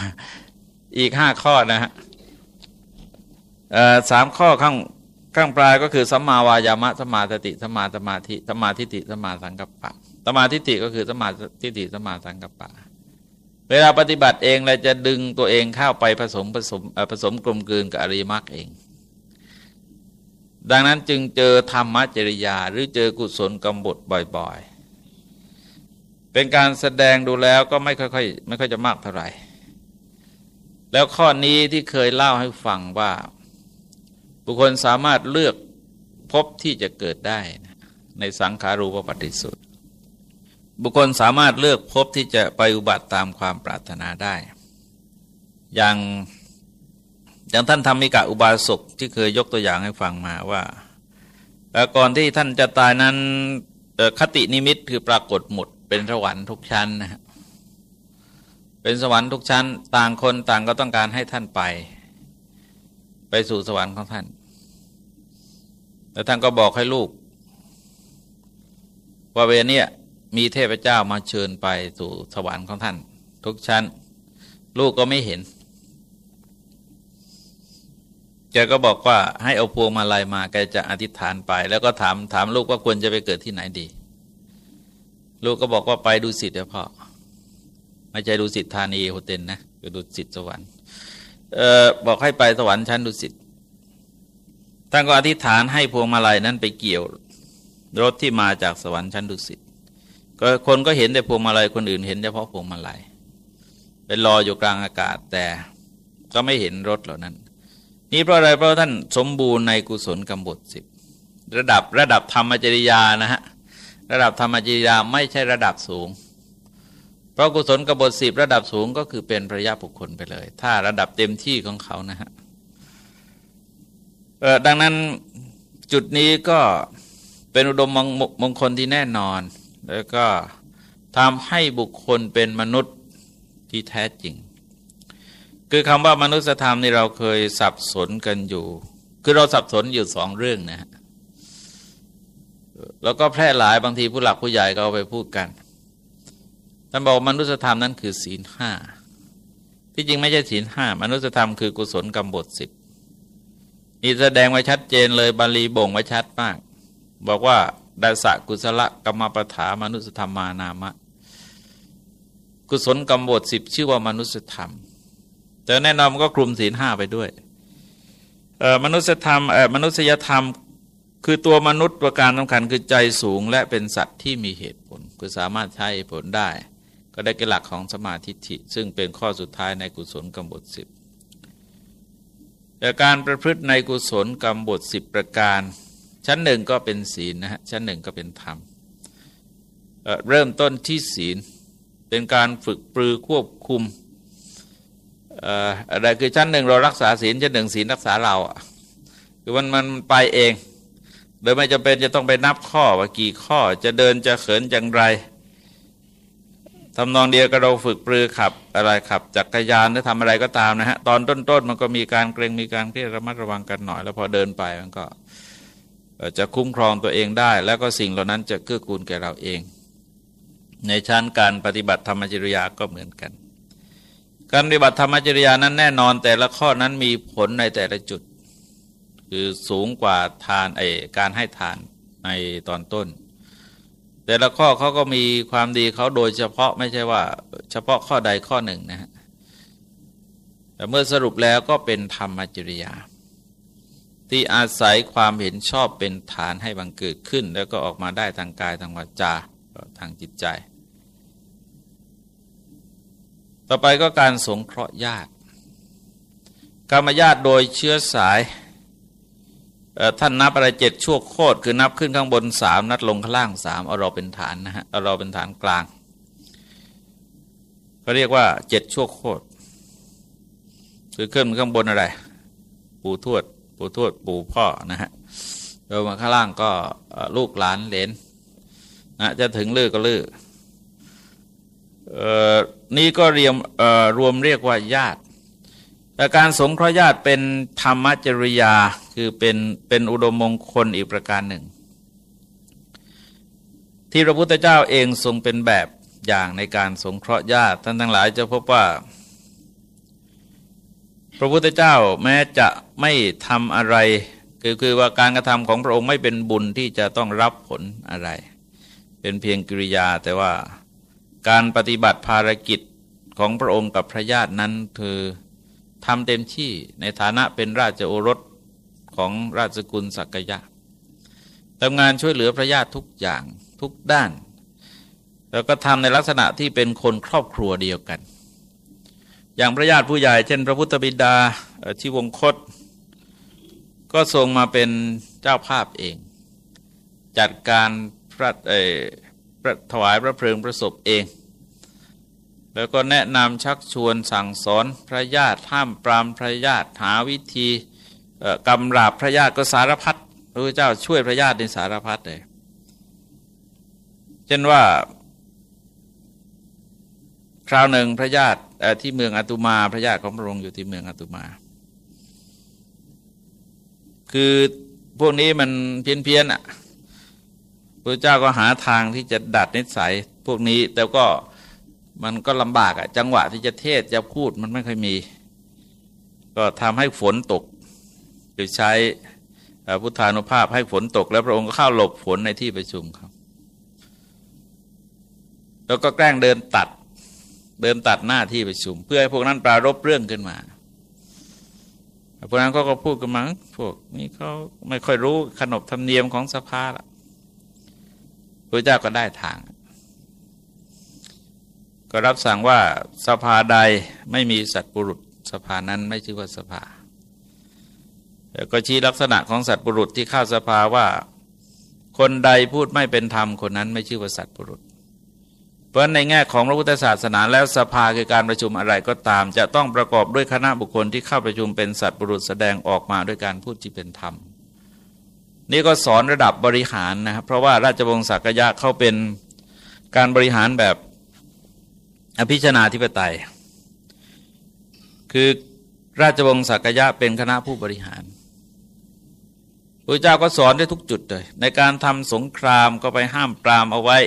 อีกห้าข้อนะฮะสามข้อข้าง ข้างปลายก็คือสัมมาวายามะสัมมาสติสัมมาสมาธิสัมมาทิฏฐิสัมมาสังกัปปะสัมมาทิฏฐิก็คือสัมมาทิฏฐิสัมมาสังกัปปะ เวลาปฏิบัติเองเราจะดึงตัวเองเข้าไปผสมผสมผสมกลมกลืนกับอริมักเอง ดังนั้นจึงเจอธรรมจริยา หรือเจอกุศลกรรมบทบ่อยๆ เป็นการแสดงดูแล้วก็ไม่ค่อยๆไม่ค่อยจะมากเท่าไหร่ แล้วข้อนี้ที่เคยเล่าให้ฟังว่า บุคคลสามารถเลือกพบที่จะเกิดได้ในสังขารูปปฏิสุทธิบุคคลสามารถเลือกพบที่จะไปอุบัติตามความปรารถนาได้ อย่างอย่างท่านธรรมิกะอุบาสกที่เคยยกตัวอย่างให้ฟังมาว่าก่อนที่ท่านจะตายนั้นคตินิมิตคือปรากฏหมดเป็นสวรรค์ทุกชั้นนะฮะเป็นสวรรค์ทุกชั้น ต่างคนต่างก็ต้องการให้ท่านไป ไปสู่สวรรค์ของท่าน แล้วท่านก็บอกให้ลูก ว่าเวเนี่ยมีเทพเจ้ามาเชิญไปสู่สวรรค์ของท่าน ทุกชั้น ลูกก็ไม่เห็นแกก็บอกว่าให้เอาพวงมาลัยมาแกจะอธิษฐานไป แล้วก็ถามถามลูกว่าควรจะไปเกิดที่ไหนดี ลูกก็บอกว่าไปดูสิเดี๋ยวพ่อไม่ใช่ดุสิตธานี hotel นะคือดุสิตสวรรค์ออบอกให้ไปสวรรค์ชั้นดุสิต ท่านก็อธิษฐานให้พวงมาลัยนั้นไปเกี่ยวรถที่มาจากสวรรค์ชั้นดุสิตก็คนก็เห็นแต่พวงมาลัยคนอื่นเห็นเฉพาะพวงมาลัยเป็นรออยู่กลางอากาศแต่ก็ไม่เห็นรถเหล่านั้น นี่เพราะอะไรเพราะท่านสมบูรณ์ในกุศลกรรมบทสิบระดับระดับธรรมจริยานะฮะระดับธรรมจริยาไม่ใช่ระดับสูง เพราะกุศลกบฏสิบระดับสูงก็คือเป็นพระยาบุคคลไปเลย ถ้าระดับเต็มที่ของเขานะฮะ ดังนั้นจุดนี้ก็เป็นอุดมมงคลที่แน่นอน แล้วก็ทำให้บุคคลเป็นมนุษย์ที่แท้จริง คือคำว่ามนุษยธรรมนี่เราเคยสับสนกันอยู่ คือเราสับสนอยู่สองเรื่องนะฮะแล้วก็แพร่หลายบางทีผู้หลักผู้ใหญ่ก็เอาไปพูดกันท่านบอกมนุษยธรรมนั้นคือศีลห้าที่จริงไม่ใช่ศีลห้ามนุษยธรรมคือกุศลกรรมบทสิบ นี่แสดงไว้ชัดเจนเลยบาลีบ่งไว้ชัดมาก บอกว่าดาสะกุศลกรรมปฐามนุษยธรรมานามะ กุศลกรรมบทสิบชื่อว่ามนุษยธรรม แต่แน่นอนมันก็คลุมศีลห้าไปด้วยมนุษยธรรมมนุษยธรรมคือตัวมนุษย์ประการสำคัญคือใจสูง และเป็นสัตว์ที่มีเหตุผล คือสามารถใช้ผลได้ ก็ได้กิหลักของสมาธิิซึ่งเป็นข้อสุดท้ายในกุศลกรรมบทสิบ แต่การประพฤติในกุศลกรรมบทสิบประการ ชั้นหนึ่งก็เป็นศีลนะฮะชั้นหนึ่งก็เป็นธรรมเเริ่มต้นที่ศีลเป็นการฝึกปรือควบคุมอะไรคือชั้นหนึ่งเรารักษาศีลชั้นหนึ่งศีลรักษาเราอะคือมันมันไปเอง โดยไม่จำเป็นจะต้องไปนับข้อว่ากี่ข้อจะเดินจะเขินอย่างไร ทำนองเดียวกับเราฝึกปรือขับอะไรขับจักรยานหรือทำอะไรก็ตามนะฮะตอนต้นๆมันก็มีการเกรงมีการเครียดระมัดระวังกันหน่อย แล้วพอเดินไปมันก็จะคุ้มครองตัวเองได้ แล้วก็สิ่งเหล่านั้นจะเกื้อกูลแก่เราเอง ในชั้นการปฏิบัติธรรมจริยาก็เหมือนกัน การปฏิบัติธรรมจริยานั้นแน่นอนแต่ละข้อนั้นมีผลในแต่ละจุด คือสูงกว่าทานไอการให้ทานในตอนต้น แต่ละข้อเขาก็มีความดีเขาโดยเฉพาะไม่ใช่ว่า เฉพาะข้อใดข้อหนึ่งนะฮะแต่เมื่อสรุปแล้วก็เป็นธรรมจริยา ที่อาศัยความเห็นชอบเป็นฐานให้บังเกิดขึ้น แล้วก็ออกมาได้ทางกายทางวาจาทางจิตใจ ต่อไปก็การสงเคราะห์ญาติกรรมญาติโดยเชื้อสาย ท่านนับอะไรเจ็ดชั่วโคตรคือนับขึ้นข้างบนสามนัดลงข้างล่างสามเอาเราเป็นฐานนะฮะเอาเราเป็นฐานกลางเขาเรียกว่าเจ็ดชั่วโคตรคือขึ้นข้างบนอะไร ปู่ทวด ปู่ทวด ปู่พ่อนะฮะลงมาข้างล่างก็ลูกหลานเหลนนะจะถึงลือก็ลือนี่ก็เรียมรวมเรียกว่าญาติ แต่การสงเคราะห์ญาติเป็นธรรมจริยาคือเป็นเป็นอุดมมงคลอีกประการหนึ่ง ที่พระพุทธเจ้าเองทรงเป็นแบบอย่างในการสงเคราะห์ญาติท่านทั้งหลายจะพบว่า พระพุทธเจ้าแม้จะไม่ทำอะไร คือคือว่าการกระทำของพระองค์ไม่เป็นบุญที่จะต้องรับผลอะไร เป็นเพียงกิริยาแต่ว่าการปฏิบัติภารกิจของพระองค์กับพระญาตินั้นคือ ทำเต็มที่ในฐานะเป็นราชโอรสของราชกุลสักยะทำงานช่วยเหลือพระญาติทุกอย่างทุกด้าน แล้วก็ทำในลักษณะที่เป็นคนครอบครัวเดียวกัน อย่างพระญาติผู้ใหญ่เช่น พระพุทธบิดาที่วงคต ก็ทรงมาเป็นเจ้าภาพเอง จัดการพระถวายพระเพลิงประสบเอง แล้วก็แนะนำชักชวนสั่งสอนพระญาติห้ามปรามพระญาติหาวิธีกำราบพระญาติก็สารพัดพระเจ้าช่วยพระญาติในสารพัดเลยเช่นว่า คราวหนึ่งพระญาติที่เมืองอตุมาพระญาติของพระองค์อยู่ที่เมืองอตุมา คือพวกนี้มันเพี้ยนเพียนอะพระเจ้าก็หาทางที่จะดัดนิสัยพวกนี้แต่ก็ มันก็ลำบากอะจังหวะที่จะเทศจะพูดมันไม่ค่อยมี ก็ทำให้ฝนตกโดยใช้พุทธานุภาพให้ฝนตก แล้วพระองค์ก็เข้าหลบฝนในที่ประชุมครับ แล้วก็แกล้งเดินตัดเดินตัดหน้าที่ประชุม เพื่อให้พวกนั้นปรารบเรื่องขึ้นมาพวกนั้นก็ก็พูดกันมาพวกนี้เขาไม่ค่อยรู้ขนบธรรมเนียมของสภาละพระเจ้าก็ได้ทาง ก็รับสั่งว่าสภาใดไม่มีสัตว์ปุรุษสภานั้นไม่ชื่อว่าสภาแล้วก็ชี้ลักษณะของสัตว์ปุรุษที่เข้าสภาว่า คนใดพูดไม่เป็นธรรมคนนั้นไม่ชื่อว่าสัตว์ปุรุษ เพราะในแง่ของพระพุทธศาสนาแล้วสภาคือการประชุมอะไรก็ตาม จะต้องประกอบด้วยคณะบุคคลที่เข้าประชุมเป็นสัตว์บุรุษแสดงออกมาด้วยการพูดที่เป็นธรรม นี่ก็สอนระดับบริหารนะครับเพราะว่าราชวงศ์สักยะเข้าเป็นการบริหารแบบ อภิชนาธิปไตย คือราชวงศ์สักยะเป็นคณะผู้บริหารพระเจ้าก็สอนได้ทุกจุดเลย ในการทำสงครามก็ไปห้ามปรามเอาไว้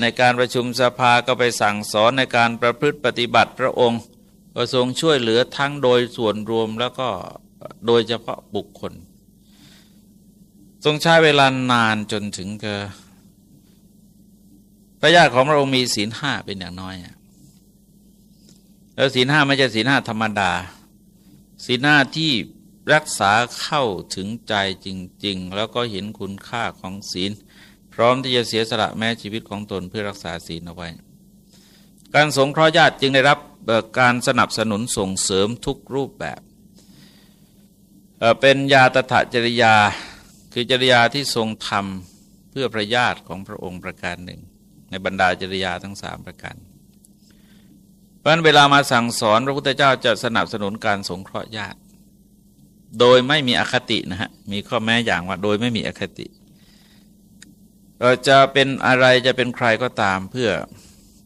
ในการประชุมสภาก็ไปสั่งสอนในการประพฤติปฏิบัติพระองค์ก็ทรงช่วยเหลือทั้งโดยส่วนรวมแล้วก็โดยเฉพาะบุคคล ทรงใช้เวลานานจนถึงก พระญาติของพระองค์มีศีลห้าเป็นอย่างน้อย แล้วศีลห้าไม่ใช่ศีลห้าธรรมดา ศีลห้าที่รักษาเข้าถึงใจจริง ๆ แล้วก็เห็นคุณค่าของศีล พร้อมที่จะเสียสละแม้ชีวิตของตนเพื่อรักษาศีลเอาไว้ การสงเคราะห์ญาติจึงได้รับการสนับสนุนส่งเสริมทุกรูปแบบ เป็นยาตถาจริยา คือจริยาที่ทรงทำเพื่อพระญาติของพระองค์ประการหนึ่ง ในบรรดาจริยาทั้งสามประการเพราะนั้นเวลามาสั่งสอนพระพุทธเจ้าจะสนับสนุนการสงเคราะห์ญาติ โดยไม่มีอคตินะฮะมีข้อแม้อย่างว่าโดยไม่มีอคติจะเป็นอะไรจะเป็นใครก็ตามเพื่อ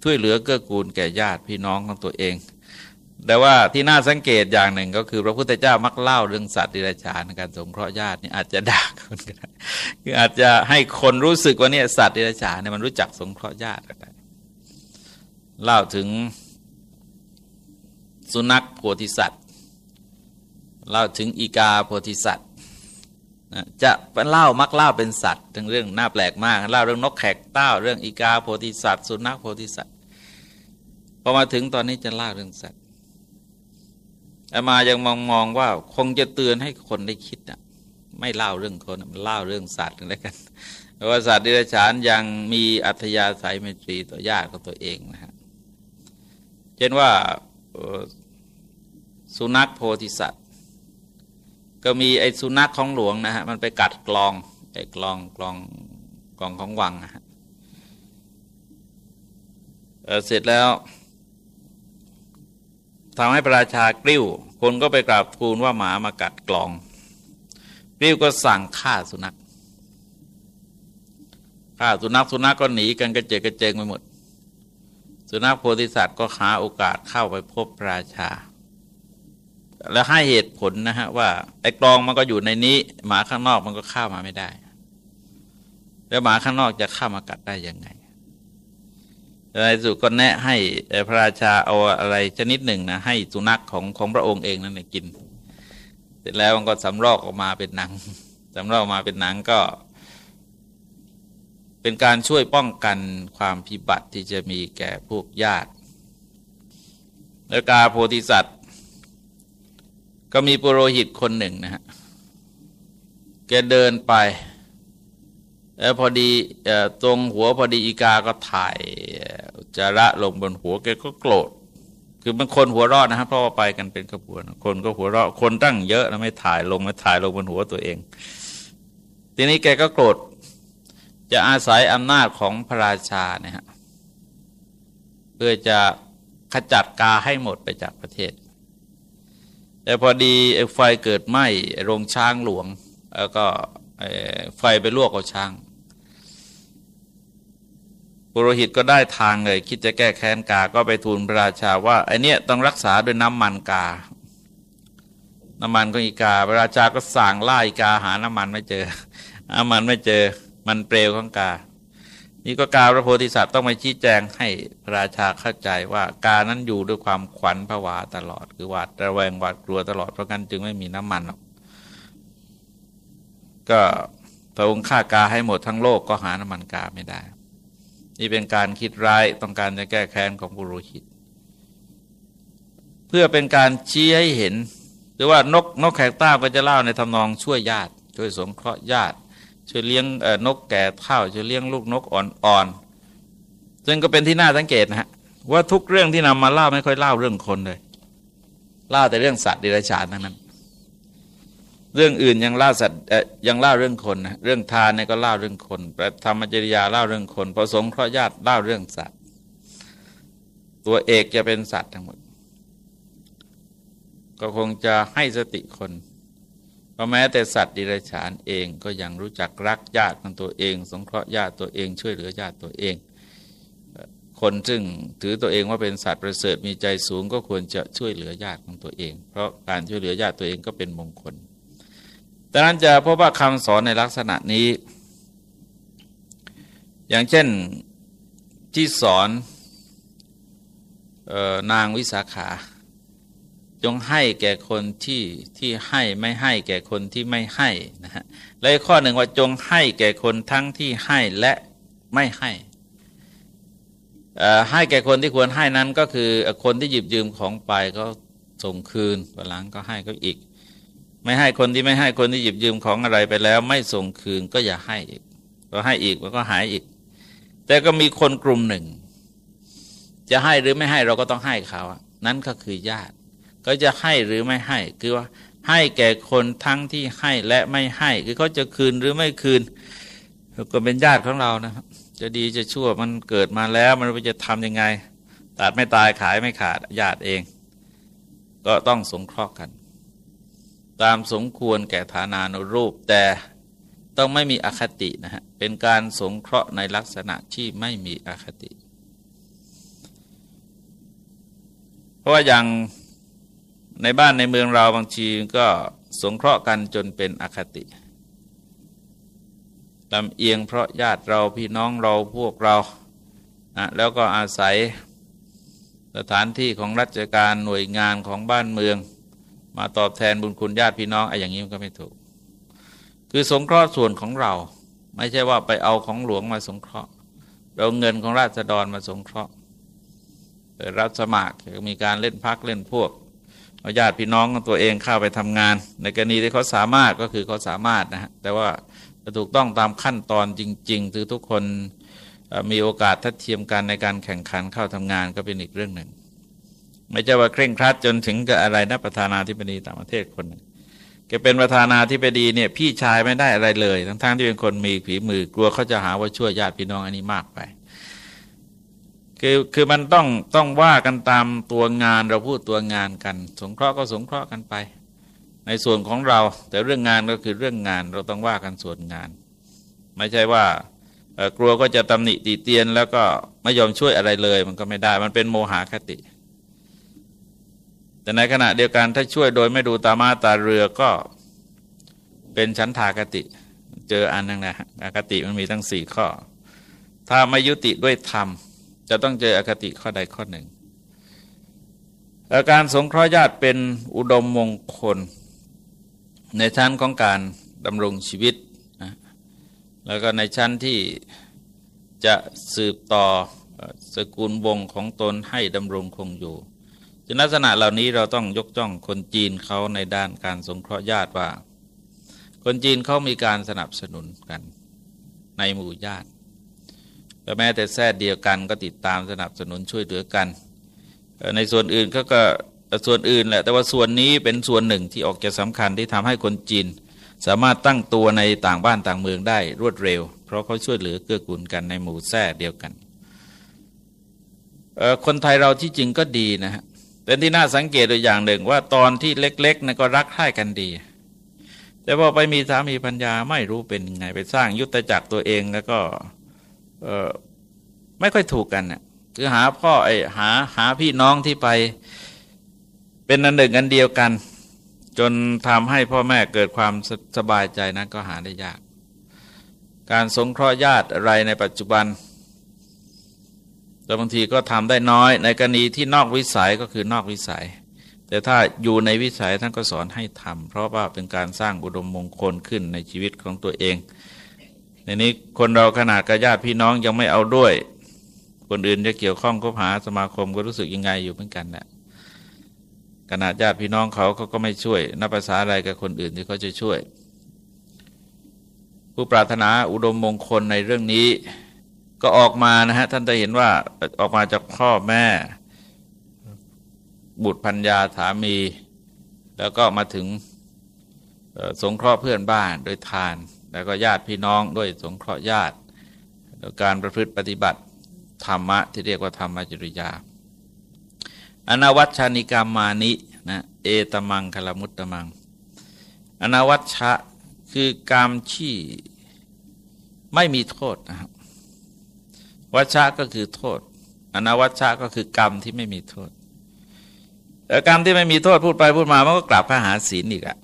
ช่วยเหลือเกื้อกูลแก่ญาติพี่น้องของตัวเอง แต่ว่าที่น่าสังเกตอย่างหนึ่งก็คือ พระพุทธเจ้ามักเล่าเรื่องสัตว์ดิรัจฉานการสงเคราะห์ญาตินี่อาจจะด่าคนก็ได้คืออาจจะให้คนรู้สึกว่าเนี่ยสัตว์ดิรัจฉานเนี่ยมันรู้จักสงเคราะห์ญาติก็ได้เล่าถึงสุนัขโพธิสัตว์เล่าถึงอีกาโพธิสัตว์จะเล่ามักเล่าเป็นสัตว์ทั้งเรื่องน่าแปลกมากเล่าเรื่องนกแขกเต้า เรื่องอีกาโพธิสัตว์ สุนัขโพธิสัตว์พอมาถึงตอนนี้จะเล่าเรื่องสัตว์ อามายังมองมองว่าคงจะเตือนให้คนได้คิดอะไม่เล่าเรื่องคนเล่าเรื่องสัตว์อะไรกันเพราะว่าสัตว์ดิรัจฉานยังมีอัธยาศัยเมตรีต่อญาติของตัวเองนะฮะเช่นว่าสุนัขโพธิสัตว์ ก็มีไอ้สุนัขของหลวงนะฮะมันไปกัดกลองไอ้กลองกลองกลองของวังนะฮะเสร็จแล้ว ทำให้ประราชากริ้ว คนก็ไปกราบทูลว่าหมามากัดกลองกริ้วก็สั่งฆ่าสุนัขฆ่าสุนัขสุนัขก็หนีกันกระเจิดกระเจิงไปหมด สุนัขโพธิสัตว์ก็หาโอกาสเข้าไปพบพระราชา แล้วให้เหตุผลนะฮะว่าไอ้กลองมันก็อยู่ในนี้ หมาข้างนอกมันก็เข้ามาไม่ได้ แล้วหมาข้างนอกจะเข้ามากัดได้ยังไง ในสุก็แนะให้พระราชาเอาอะไรชนิดหนึ่งนะให้สุนัขของของพระองค์เองนั่นกิน เสร็จแล้วมันก็สำรอกออกมาเป็นหนังสำรอกออกมาเป็นหนังก็ เป็นการช่วยป้องกันความพิบัติที่จะมีแก่พวกญาติแล้วกาโพธิสัตว์ ก็มีปุโรหิตคนหนึ่งนะฮะแกเดินไป พอดีตรงหัวพอดีอีกาก็ถ่ายจาระลงบนหัวแกก็โกรธคือบางคนหัวรอดนะฮะเพราะว่าไปกันเป็นขบวน คนก็หัวรอดคนตั้งเยอะแล้วไม่ถ่ายลงไม่ถ่ายลงบนหัวตัวเอง ทีนี้แกก็โกรธจะอาศัยอำนาจของพระราชาเนี่ยฮะเพื่อจะขจัดกาให้หมดไปจากประเทศ แต่พอดีไฟเกิดไหม้โรงช้างหลวง แล้วก็ ไฟไปลวกเอาช้างปุโรหิตก็ได้ทางเลย คิดจะแก้แค้นกา ก็ไปทูลพระราชาว่าไอเนี้ยต้องรักษาด้วยน้ำมันกา น้ำมันก็อีกา พระราชาก็สั่งไล่กาหาน้ำมันไม่เจอ น้ำมันไม่เจอ มันเปลวของกา นี่ก็กาพระโพธิสัตว์ต้องมาชี้แจงให้พระราชาเข้าใจว่ากานั้นอยู่ด้วยความขวัญผวาตลอด คือหวาดระแวงหวาดกลัวตลอดเพราะงั้นจึงไม่มีน้ำมันหรอก ก็พระองค์ฆ่ากาให้หมดทั้งโลกก็หาน้ำมันกาไม่ได้ นี่เป็นการคิดร้ายต้องการจะแก้แค้นของบุรุหิต เพื่อเป็นการชี้ให้เห็น หรือว่านกนกแขกต้าก็จะเล่าในทำนองช่วยญาติ ช่วยสงเคราะห์ญาติ ช่วยเลี้ยงนกแก่เท่าช่วยเลี้ยงลูกนกอ่อนๆซึ่งก็เป็นที่น่าสังเกตนะฮะว่าทุกเรื่องที่นำมาเล่าไม่ค่อยเล่าเรื่องคนเลยเล่าแต่เรื่องสัตว์ดิรัจฉานทั้งนั้น เรื่องอื่นยังเล่าสัตว์ยังเล่าเรื่องคนนะเรื่องทานเนี่ยก็เล่าเรื่องคนประธรรมจริยาเล่าเรื่องคนพอสงเคราะห์ญาติเล่าเรื่องสัตว์ ตัวเอกจะเป็นสัตว์ทั้งหมด ก็คงจะให้สติคนเพราะแม้แต่สัตว์ดิรัจฉานเองก็ยังรู้จักรักญาติของตัวเอง สงเคราะห์ญาติตัวเองช่วยเหลือญาติตัวเอง คนซึ่งถือตัวเองว่าเป็นสัตว์ประเสริฐมีใจสูงก็ควรจะช่วยเหลือญาติของตัวเอง เพราะการช่วยเหลือญาติตัวเองก็เป็นมงคล ดังนั้นจะพบว่าคำสอนในลักษณะนี้ อย่างเช่นที่สอนนางวิสาขา จงให้แก่คนที่ที่ให้ไม่ให้แก่คนที่ไม่ให้นะฮะและข้อหนึ่งว่าจงให้แก่คนทั้งที่ให้และไม่ให้ให้แก่คนที่ควรให้นั้นก็คือคนที่หยิบยืมของไปก็ส่งคืนวันหลังก็ให้ก็อีก ไม่ให้คนที่ไม่ให้คนที่หยิบยืมของอะไรไปแล้ว ไม่ส่งคืนก็อย่าให้อีกก็ให้อีกมันก็หายอีก แต่ก็มีคนกลุ่มหนึ่ง จะให้หรือไม่ให้เราก็ต้องให้เขา นั้นก็คือญาติ ก็จะให้หรือไม่ให้คือว่าให้แก่คนทั้งที่ให้และไม่ให้ คือเขาจะคืนหรือไม่คืนก็เป็นญาติของเรานะครับ จะดีจะชั่วมันเกิดมาแล้ว มันจะทำยังไงตัดไม่ตายขายไม่ขาดญาติเอง ก็ต้องสงเคราะห์กัน ตามสมควรแก่ฐานานุรูป แต่ต้องไม่มีอคตินะฮะ เป็นการสงเคราะห์ในลักษณะที่ไม่มีอคติ เพราะว่าอย่างในบ้านในเมืองเราบางทีก็สงเคราะห์กันจนเป็นอคติลำเอียงเพราะญาติเราพี่น้องเราพวกเรานะแล้วก็อาศัยสถานที่ของราชการหน่วยงานของบ้านเมือง มาตอบแทนบุญคุณญาติพี่น้องไอ้อย่างนี้มันก็ไม่ถูก คือสงเคราะห์ส่วนของเรา ไม่ใช่ว่าไปเอาของหลวงมาสงเคราะห์เราเงินของราษฎรมาสงเคราะห์รับสมัครมีการเล่นพักเล่นพวกเอาญาติพี่น้องของตัวเองเข้าไปทำงาน ในกรณีที่เขาสามารถก็คือเขาสามารถนะฮะแต่ว่าจะถูกต้องตามขั้นตอนจริงๆคือทุกคนมีโอกาสทัดเทียมกันในการแข่งขันเข้าทำงานก็เป็นอีกเรื่องหนึ่ง ไม่ใช่ว่าเคร่งครัดจนถึงกับอะไรนะประธานาธิบดีต่างประเทศคนหนึ่งแกเป็นประธานาธิบดีเนี่ย พี่ชายไม่ได้อะไรเลย ทั้งๆที่เป็นคนมีผีมือกลัวเขาจะหาว่าช่วยญาติพี่น้องอันนี้มากไป คือคือมันต้องต้องว่ากันตามตัวงานเราพูดตัวงานกัน สงเคราะห์ก็สงเคราะห์กันไป ในส่วนของเรา แต่เรื่องงานก็คือเรื่องงานเราต้องว่ากันส่วนงาน ไม่ใช่ว่ากลัวก็จะตำหนิตีเตียน แล้วก็ไม่ยอมช่วยอะไรเลย มันก็ไม่ได้ มันเป็นโมหะคติ แต่ในขณะเดียวกันถ้าช่วยโดยไม่ดูตามาตาเรือก็เป็นชั้นทากติ เจออันนึงนะอคติมันมีทั้งสี่ข้อ ถ้าไม่ยุติด้วยธรรม จะต้องเจออคติข้อใดข้อหนึ่งอาการสงเคราะห์ญาติเป็นอุดมมงคล ในชั้นของการดำรงชีวิตนะแล้วก็ในชั้นที่จะสืบต่อสกุลวงของตนให้ดำรงคงอยู่ จนลักษณะเหล่านี้เราต้องยกจ้องคนจีนเขาในด้านการสงเคราะห์ญาติว่า คนจีนเขามีการสนับสนุนกันในหมู่ญาติและแม้แต่แท้เดียวกันก็ติดตามสนับสนุนช่วยเหลือกัน ในส่วนอื่นเขาก็ส่วนอื่นแหละแต่ว่าส่วนนี้เป็นส่วนหนึ่งที่ออกจะสำคัญที่ทำให้คนจีน สามารถตั้งตัวในต่างบ้านต่างเมืองได้รวดเร็ว เพราะเขาช่วยเหลือเกื้อกูลกันในหมู่แท้เดียวกันคนไทยเราที่จริงก็ดีนะฮะ เป็นที่น่าสังเกตตัวอย่างหนึ่งว่าตอนที่เล็กๆนะก็รักใคร่กันดี แต่พอไปมีสามีปัญญาไม่รู้เป็นยังไงไปสร้างยุทธจักรตัวเองแล้วก็ไม่ค่อยถูกกันนะคือหาพ่อไอหาหาพี่น้องที่ไปเป็นอันหนึ่งอันเดียวกัน จนทำให้พ่อแม่เกิดความสสบายใจนั้นก็หาได้ยาก การสงเคราะห์ญาติอะไรในปัจจุบัน แต่บางทีก็ทำได้น้อย ในกรณีที่นอกวิสัยก็คือนอกวิสัย แต่ถ้าอยู่ในวิสัยท่านก็สอนให้ทำเพราะว่าเป็นการสร้างอุดมมงคลขึ้นในชีวิตของตัวเอง ในนี้คนเราขนาดกับญาติพี่น้องยังไม่เอาด้วย คนอื่นจะเกี่ยวข้องก็หาสมาคมก็รู้สึกยังไงอยู่เหมือนกันแหละขนาดญาติพี่น้องเขาเขาก็ไม่ช่วยนับภาษาอะไรกับคนอื่นที่เขาจะช่วย ผู้ปรารถนาอุดมมงคลในเรื่องนี้ ก็ออกมานะฮะท่านจะเห็นว่าออกมาจากพ่อแม่ บุตรพัญญาสามี แล้วก็มาถึงสงเคราะห์เพื่อนบ้านโดยทาน แล้วก็ญาติพี่น้องด้วยสงเคราะห์ญาติการประพฤติปฏิบัติธรรมะที่เรียกว่าธรรมจริยา อนวัชชานิกามานินะเอตมังคลมุตตมัง อนวัชชะคือกรรมที่ไม่มีโทษนะครับ วัชชะก็คือโทษ อนวัชชะก็คือกรรมที่ไม่มีโทษแต่กรรมที่ไม่มีโทษพูดไปพูดมามันก็กลับข้าหาศีลอีกอะ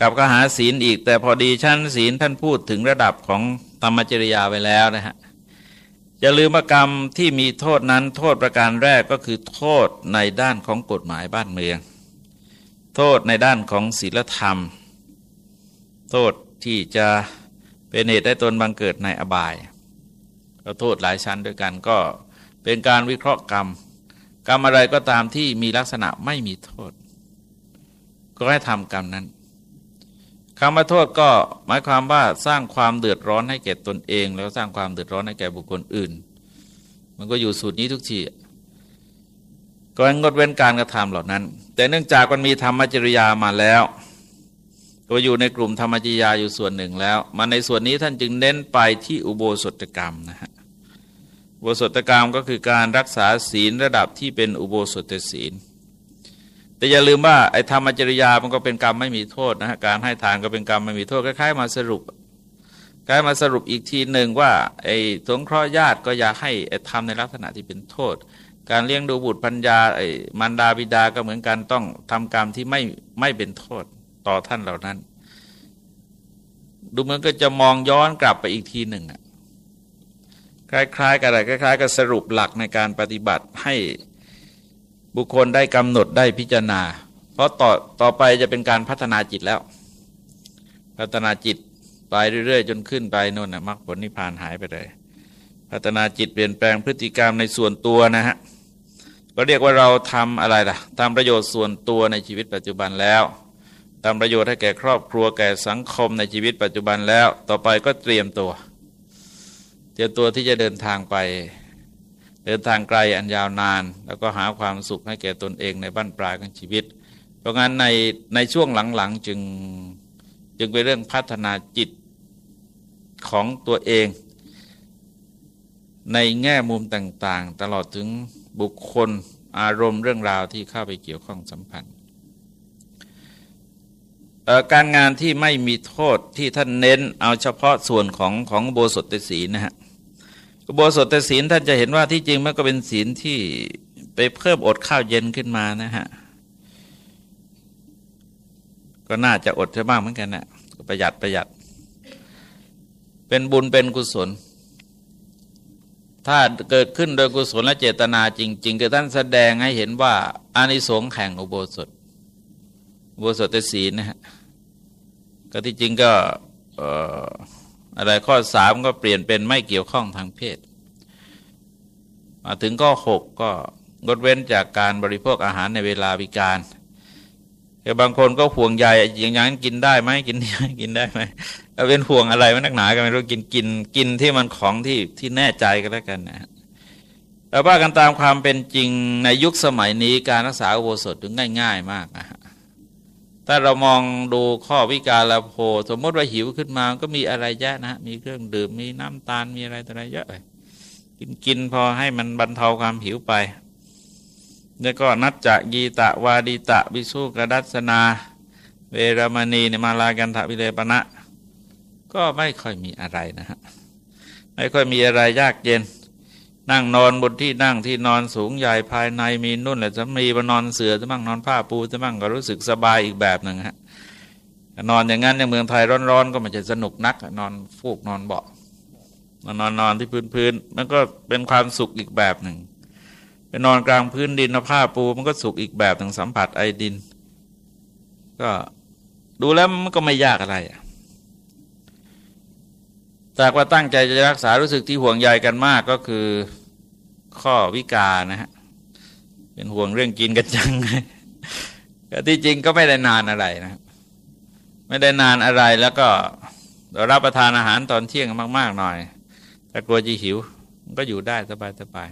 กลับข้าหาศีลอีก แต่พอดีชั้นศีลท่านพูดถึงระดับของธรรมจริยาไปแล้วนะฮะอย่าลืมกรรมที่มีโทษนั้นโทษประการแรกก็คือโทษในด้านของกฎหมายบ้านเมือง โทษในด้านของศีลธรรม โทษที่จะเป็นเหตุให้ตนบังเกิดในอบาย ก็โทษหลายชั้นด้วยกันก็เป็นการวิเคราะห์กรรม กรรมอะไรก็ตามที่มีลักษณะไม่มีโทษ ก็ให้ทำกรรมนั้นคำว่าโทษก็หมายความว่าสร้างความเดือดร้อนให้แก่ตนเอง แล้วสร้างความเดือดร้อนให้แก่บุคคลอื่น มันก็อยู่สูตรนี้ทุกทีก็งดเว้นการกระทำเหล่านั้น แต่เนื่องจากมันมีธรรมจริยามาแล้วก็อยู่ในกลุ่มธรรมจริยาอยู่ส่วนหนึ่งแล้ว มาในส่วนนี้ท่านจึงเน้นไปที่อุโบสถกรรมนะฮะ โบสถกรรมก็คือการรักษาศีลระดับที่เป็นอุโบสถศีล แต่อย่าลืมว่าไอ้ธรรมจริยามันก็เป็นกรรมไม่มีโทษนะฮะการให้ทานก็เป็นกรรมไม่มีโทษคล้ายๆมาสรุปคล้ายมาสรุปอีกทีหนึ่งว่าไอ้สงเคราะห์ญาติก็อย่าให้ทำในลักษณะที่เป็นโทษ การเลี้ยงดูบุตรพัญญาไอ้มารดาบิดาก็เหมือนกันต้องทำกรรมที่ไม่ไม่เป็นโทษต่อท่านเหล่านั้น ดูเหมือนก็จะมองย้อนกลับไปอีกทีหนึ่งอะ คล้ายๆ กันอะไรคล้ายๆกับสรุปหลักในการปฏิบัติให้บุคคลได้กำหนดได้พิจารณา เพราะต่อต่อไปจะเป็นการพัฒนาจิตแล้ว พัฒนาจิตไปเรื่อยๆ จนขึ้นไปโน่นนะมรรคผลนิพพานหายไปเลย พัฒนาจิตเปลี่ยนแปลงพฤติกรรมในส่วนตัวนะฮะก็เรียกว่าเราทำอะไรล่ะทำประโยชน์ส่วนตัวในชีวิตปัจจุบันแล้วทำประโยชน์ให้แก่ครอบครัวแก่สังคมในชีวิตปัจจุบันแล้ว ต่อไปก็เตรียมตัว เตรียมตัวที่จะเดินทางไป เดินทางไกลอันยาวนาน แล้วก็หาความสุขให้แก่ตนเองในบ้านปลายของชีวิต เพราะงั้นในในช่วงหลังๆจึงจึงเป็นเรื่องพัฒนาจิตของตัวเอง ในแง่มุมต่างๆ ตลอดถึงบุคคลอารมณ์เรื่องราวที่เข้าไปเกี่ยวข้องสัมพันธ์การงานที่ไม่มีโทษที่ท่านเน้นเอาเฉพาะส่วนของของโบสถศีนะฮะ อุโบสถศีลท่านจะเห็นว่าที่จริงมันก็เป็นศีลที่ไปเพิ่มอดข้าวเย็นขึ้นมานะฮะ ก็น่าจะอดจะบ้างเหมือนกันนะประหยัดประหยัด เป็นบุญเป็นกุศล ถ้าเกิดขึ้นโดยกุศลและเจตนาจริง ๆ คือท่านแสดงให้เห็นว่าอานิสงส์แห่งอุโบสถอุโบสถศีลนะฮะก็ที่จริงก็อ อะไรข้อสามก็เปลี่ยนเป็นไม่เกี่ยวข้องทางเพศ มาถึงข้อหกก็งดเว้นจากการบริโภคอาหารในเวลาวิการแต่บางคนก็ห่วงใยอย่างนั้นกินได้ไหมกินได้กินได้ไหมเป็นห่วงอะไรมันนักหนากันไม่รู้กินกินกินที่มันของที่ที่แน่ใจก็แล้วกันนะแต่ว่ากันตามความเป็นจริงในยุคสมัยนี้การรักษาอุโบสถถึงง่าย ๆ มากนะฮะ ถ้าเรามองดูข้อวิการละโพสมมติว่าหิวขึ้นมาก็มีอะไรเยอะนะมีเครื่องดื่มมีน้ำตาลมีอะไรต่ออะไรเยอะเลยกินกินพอให้มันบรรเทาความหิวไป แล้วก็นัดจะกีตะวาดีตะวิสุกระดัสนา เวรมณีในมาลากันทวิเลปณะก็ไม่ค่อยมีอะไรนะฮะไม่ค่อยมีอะไรยากเย็น นั่งนอนบนที่นั่งที่นอนสูงใหญ่ภายในมีนุ่นแหละจะมีมานอนเสือจะมั่งนอนผ้าปูจะมั่งก็รู้สึกสบายอีกแบบหนึ่งฮะนอนอย่างนั้นในเมืองไทยร้อนๆ ก็มันจะสนุกนัก นอนฟูกนอนเบาะนอนนอนที่พื้นพื้นมันก็เป็นความสุขอีกแบบหนึ่งไปนอนกลางพื้นดินผ้าปูมันก็สุขอีกแบบหนึ่งสัมผัสไอดิน ก็ดูแล้วมันก็ไม่ยากอะไรอะากว่าตั้งใจจะรักษารู้สึกที่ห่วงใยกันมากก็คือข้อวิกานะฮะเป็นห่วงเรื่องกินกันจังที่จริงก็ไม่ได้นานอะไรนะ ไม่ได้นานอะไรแล้วก็เรารับประทานอาหารตอนเที่ยงมาก ๆ หน่อย แต่กลัวจะหิวก็อยู่ได้สบายสบาย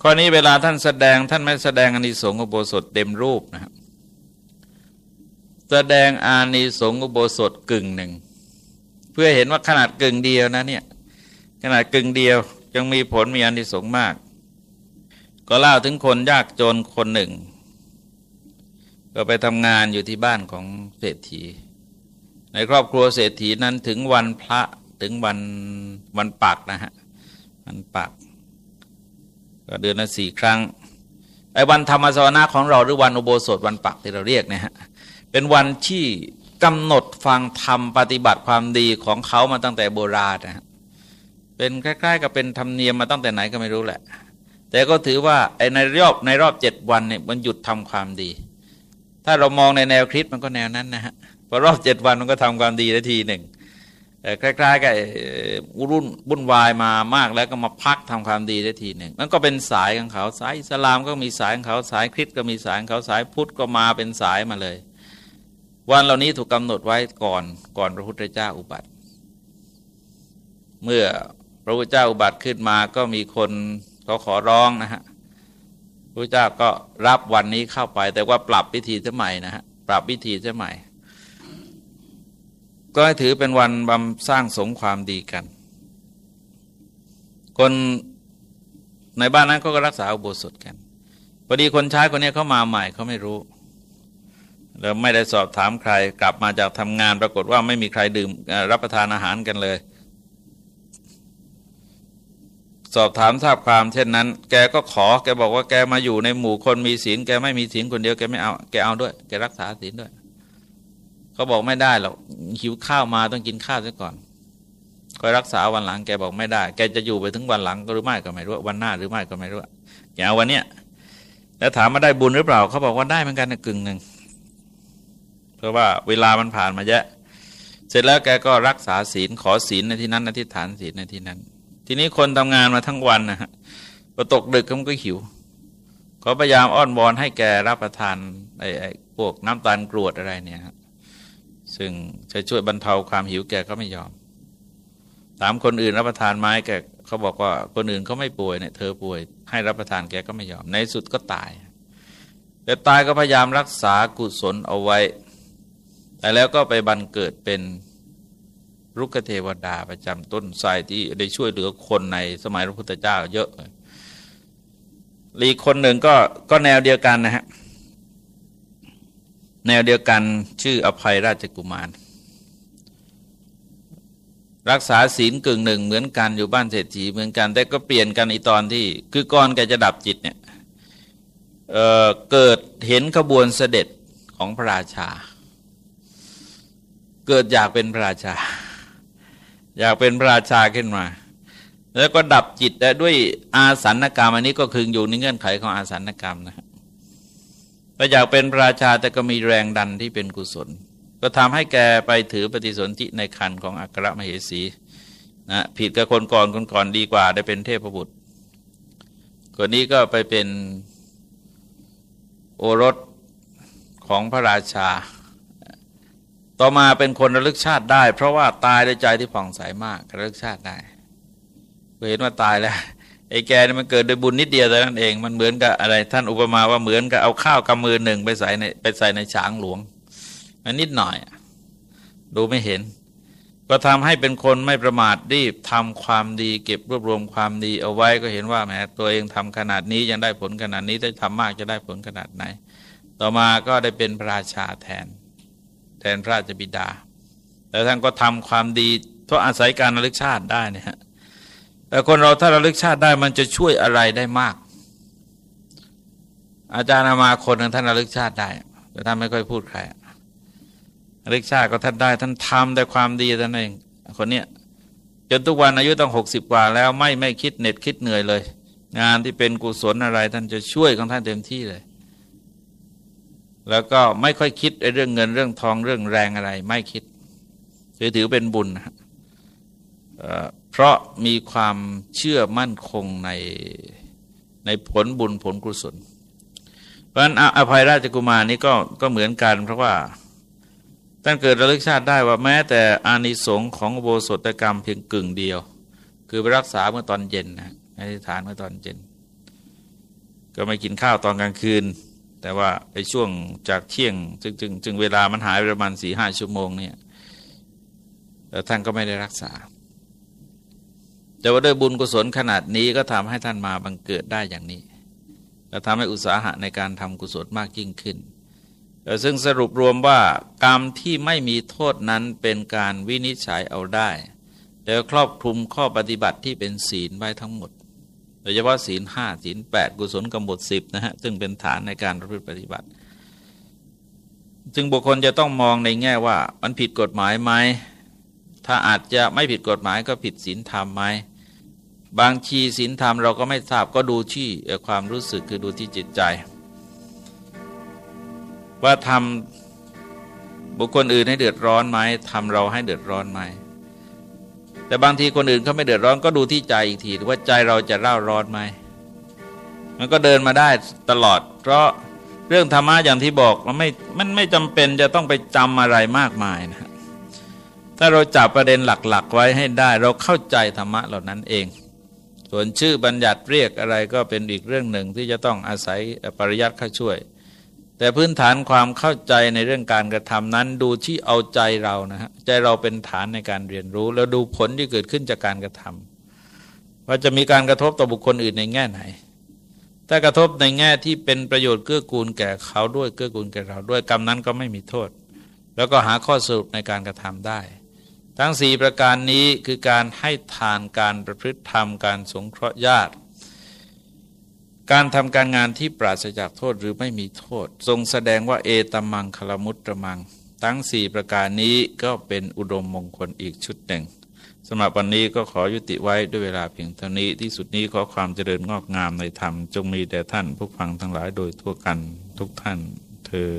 ข้อนี้เวลาท่านแสดงท่านไม่แสดงอานิสงส์อุโบสถเต็มรูปนะครับแสดงอานิสงส์อุโบสถกึ่งหนึ่ง พื่อเห็นว่าขนาดกึ่งเดียวนะเนี่ยขนาดกึ่งเดียวยังมีผลมีอานิสงส์มาก ก็เล่าถึงคนยากจนคนหนึ่ง ก็ไปทำงานอยู่ที่บ้านของเศรษฐี ในครอบครัวเศรษฐีนั้นถึงวันพระถึงวันวันปักนะฮะวันปักก็เดือนละสี่ครั้งไอ้วันธรรมสวนาของเราหรือวันอุโบสถวันปักที่เราเรียกเนี่ยฮะเป็นวันที่ กำหนดฟังธรรมปฏิบัติความดีของเขามาตั้งแต่โบราณนะฮะเป็นคล้ายๆ กับเป็นธรรมเนียมมาตั้งแต่ไหนก็ไม่รู้แหละ แต่ก็ถือว่าไอ้ในรอบในรอบเจ็ดวันเนี่ยมันหยุดทำความดี ถ้าเรามองในแนวคริสมันก็แนวนั้นนะฮะพอรอบเจ็ดวันมันก็ทำความดีได้ทีหนึ่งคล้ายๆกับรุ่นบุ่นวายมามากแล้วก็มาพักทำความดีได้ทีหนึ่งนั่นก็เป็นสายของเขาสายอิสลามก็มีสายของเขาสายคริสก็มีสายของเขาสายพุทธก็มาเป็นสายมาเลย วันเหล่านี้ถูกกาหนดไว้ก่อนก่อนพระพุทธเจ้าอุบัติ เมื่อพระพุทธเจ้าอุบัติขึ้นมาก็มีคนเขาขอร้องนะฮะพระเจ้าก็รับวันนี้เข้าไป แต่ว่าปรับพิธีสมัยนะฮะปรับพิธีสมัยก็ให้ถือเป็นวันบำสร้างสมความดีกัน คนในบ้านนั้นก็รักษาอุโบสถกันพอดีคนใช้คนนี้เขามาใหม่เขาไม่รู้ แล้วไม่ได้สอบถามใคร กลับมาจากทำงานปรากฏว่าไม่มีใครดื่มรับประทานอาหารกันเลย สอบถามทราบความเช่นนั้น แกก็ขอแกบอกว่าแกมาอยู่ในหมู่คนมีศีลแกไม่มีศีลคนเดียวแกไม่เอาแกเอาด้วย แกรักษาศีลด้วยเขาบอกไม่ได้หรอกหิวข้าวมาต้องกินข้าวซะก่อนคอยรักษาวันหลังแกบอกไม่ได้ แกจะอยู่ไปถึงวันหลังหรือไม่ก็ไม่รู้วันหน้าหรือไม่ก็ไม่รู้แกเอาวันเนี้ยแล้วถามมาได้บุญหรือเปล่าเขาบอกว่าได้เหมือนกันนะกึ่งหนึ่ง เพราะว่าเวลามันผ่านมาเยอะเสร็จแล้วแกก็รักษาศีลขอศีลในที่นั้นอธิษฐานศีลในที่นั้น ทีนี้คนทำงานมาทั้งวันนะฮะพอตกดึกมันก็หิวเขาพยายามอ้อนวอนให้แกรับประทานไอ้พวกน้ำตาลกรวดอะไรเนี่ยซึ่งจะช่วยบรรเทาความหิวแกก็ไม่ยอม ถามคนอื่นรับประทานไม้แกเขาบอกว่าคนอื่นเขาไม่ป่วยเนี่ยเธอป่วย ให้รับประทานแกก็ไม่ยอม ในสุดก็ตายแต่ตายก็พยายามรักษากุศลเอาไว้ แต่แล้วก็ไปบันเกิดเป็นรุกเทวดาประจำต้นไทรที่ได้ช่วยเหลือคนในสมัยพระพุทธเจ้าเยอะลีคนหนึ่งก็ก็แนวเดียวกันนะฮะแนวเดียวกันชื่ออภัยราชกุมาร รักษาศีลกึ่งหนึ่งเหมือนกันอยู่บ้านเศรษฐีเหมือนกัน แต่ก็เปลี่ยนกันอีตอนที่ คือก่อนแกจะดับจิตเนี่ยเเกิดเห็นขบวนเสด็จของพระราชา เกิดอยากเป็นพระราชา อยากเป็นพระราชาขึ้นมา แล้วก็ดับจิตได้ด้วยอาสันกรรม อันนี้ก็คืออยู่ในเงื่อนไขของอาสันกรรมนะก็อยากเป็นพระราชาแต่ก็มีแรงดันที่เป็นกุศล ก็ทำให้แกไปถือปฏิสนธิในคันของอัครมเหสีนะผิดกับคนก่อนคนก่อนดีกว่าได้เป็นเทพบุตรคนนี้ก็ไปเป็นโอรสของพระราชา ต่อมาเป็นคนระลึกชาติได้ เพราะว่าตายด้วยใจที่ผ่องใสมากระลึกชาติได้เห็นว่าตายแล้วไอ้แกนี่มันเกิดโดยบุญนิดเดียวแต่นั้นเองมันเหมือนกับอะไร ท่านอุปมาว่าเหมือนกับเอาข้าวกำมือหนึ่งไปใส่ในไปใส่ในช้างหลวงมันนิดหน่อย ดูไม่เห็น ก็ทำให้เป็นคนไม่ประมาทรีบทำความดีเก็บรวบรวมความดีเอาไว้ก็เห็นว่าแม้ตัวเองทำขนาดนี้ยังได้ผลขนาดนี้ถ้าทำมากจะได้ผลขนาดไหน ต่อมาก็ได้เป็นพระราชาแทน แทนพระราชบิดา แล้วท่านก็ทำความดีเพราะอาศัยการระลึกชาติได้เนี่ยแต่คนเราถ้าระลึกชาติได้มันจะช่วยอะไรได้มาก อาจารย์มาคนหนึ่งท่านระลึกชาติได้ แต่ท่านไม่ค่อยพูดใครระลึกชาติก็ท่านได้ ท่านทำแต่ความดีท่านเองคนเนี้ยจนทุกวันอายุต้องหกสิบกว่าแล้วไม่ไม่คิดเหน็ดคิดเหนื่อยเลย งานที่เป็นกุศลอะไร ท่านจะช่วยของท่านเต็มที่เลย แล้วก็ไม่ค่อยคิดเรื่องเงินเรื่องทองเรื่องแรงอะไร ไม่คิดถือถือเป็นบุญนะเพราะมีความเชื่อมั่นคงในในผลบุญผลกุศล เพราะฉะนั้นอภัยราชกุมารนี้ก็ก็เหมือนกัน เพราะว่าท่านเกิดระลึกชาติได้ว่าแม้แต่อานิสงส์ของโบสถกรรมเพียงกึ่งเดียว คือไปรักษาเมื่อตอนเย็นนะอธิษฐานเมื่อตอนเย็น ก็ไม่กินข้าวตอนกลางคืน แต่ว่าไอ้ช่วงจากเที่ยงจึงจึงจึงเวลามันหายประมาณสี่ห้าชั่วโมงเนี่ยท่านก็ไม่ได้รักษา แต่ว่าด้วยบุญกุศลขนาดนี้ก็ทำให้ท่านมาบังเกิดได้อย่างนี้ และทำให้อุตสาหะในการทำกุศลมากยิ่งขึ้น ซึ่งสรุปรวมว่ากรรมที่ไม่มีโทษนั้นเป็นการวินิจฉัยเอาได้ แล้วครอบคลุมข้อปฏิบัติที่เป็นศีลไว้ทั้งหมด โดยเฉพาะศีลห้าศีลแปดกุศลกำหนดสิบนะฮะซึ่งเป็นฐานในการประพฤติปฏิบัติจึงบุคคลจะต้องมองในแง่ว่ามันผิดกฎหมายไหมถ้าอาจจะไม่ผิดกฎหมายก็ผิดศีลธรรมไหมบางทีศีลธรรมเราก็ไม่ทราบก็ดูที่ความรู้สึกคือดูที่จิตใจ ว่าทำบุคคลอื่นให้เดือดร้อนไหมทำเราให้เดือดร้อนไหม แต่บางทีคนอื่นเขาไม่เดือดร้อนก็ดูที่ใจอีกทีว่าใจเราจะเล่าร้อนไหมมันก็เดินมาได้ตลอด เพราะเรื่องธรรมะอย่างที่บอกมันไม่มันไม่จำเป็นจะต้องไปจำอะไรมากมายนะถ้าเราจับประเด็นหลัก ๆ ไว้ให้ได้ เราเข้าใจธรรมะเหล่านั้นเอง ส่วนชื่อบัญญัติเรียกอะไรก็เป็นอีกเรื่องหนึ่งที่จะต้องอาศัยปริยัติเข้าช่วย แต่พื้นฐานความเข้าใจในเรื่องการกระทำนั้น ดูที่เอาใจเรานะฮะใจเราเป็นฐานในการเรียนรู้ แล้วดูผลที่เกิดขึ้นจากการกระทำว่าจะมีการกระทบต่อบุคคลอื่นในแง่ไหน ถ้ากระทบในแง่ที่เป็นประโยชน์เกื้อกูลแก่เขาด้วยเกื้อกูลแก่เราด้วยกรรมนั้นก็ไม่มีโทษ แล้วก็หาข้อสรุปในการกระทำได้ ทั้งสี่ประการนี้คือการให้ทานการประพฤติธรรมการสงเคราะห์ญาติ การทำการงานที่ปราศจากโทษหรือไม่มีโทษ ทรงแสดงว่าเอตมังคลมุตตมัง ทั้งสี่ประการนี้ก็เป็นอุดมมงคลอีกชุดหนึ่งสำหรับวันนี้ก็ขอยุติไว้ด้วยเวลาเพียงเท่านี้ที่สุดนี้ขอความเจริญงอกงามในธรรม จงมีแด่ท่านผู้ฟังทั้งหลายโดยทั่วกันทุกท่านเทอ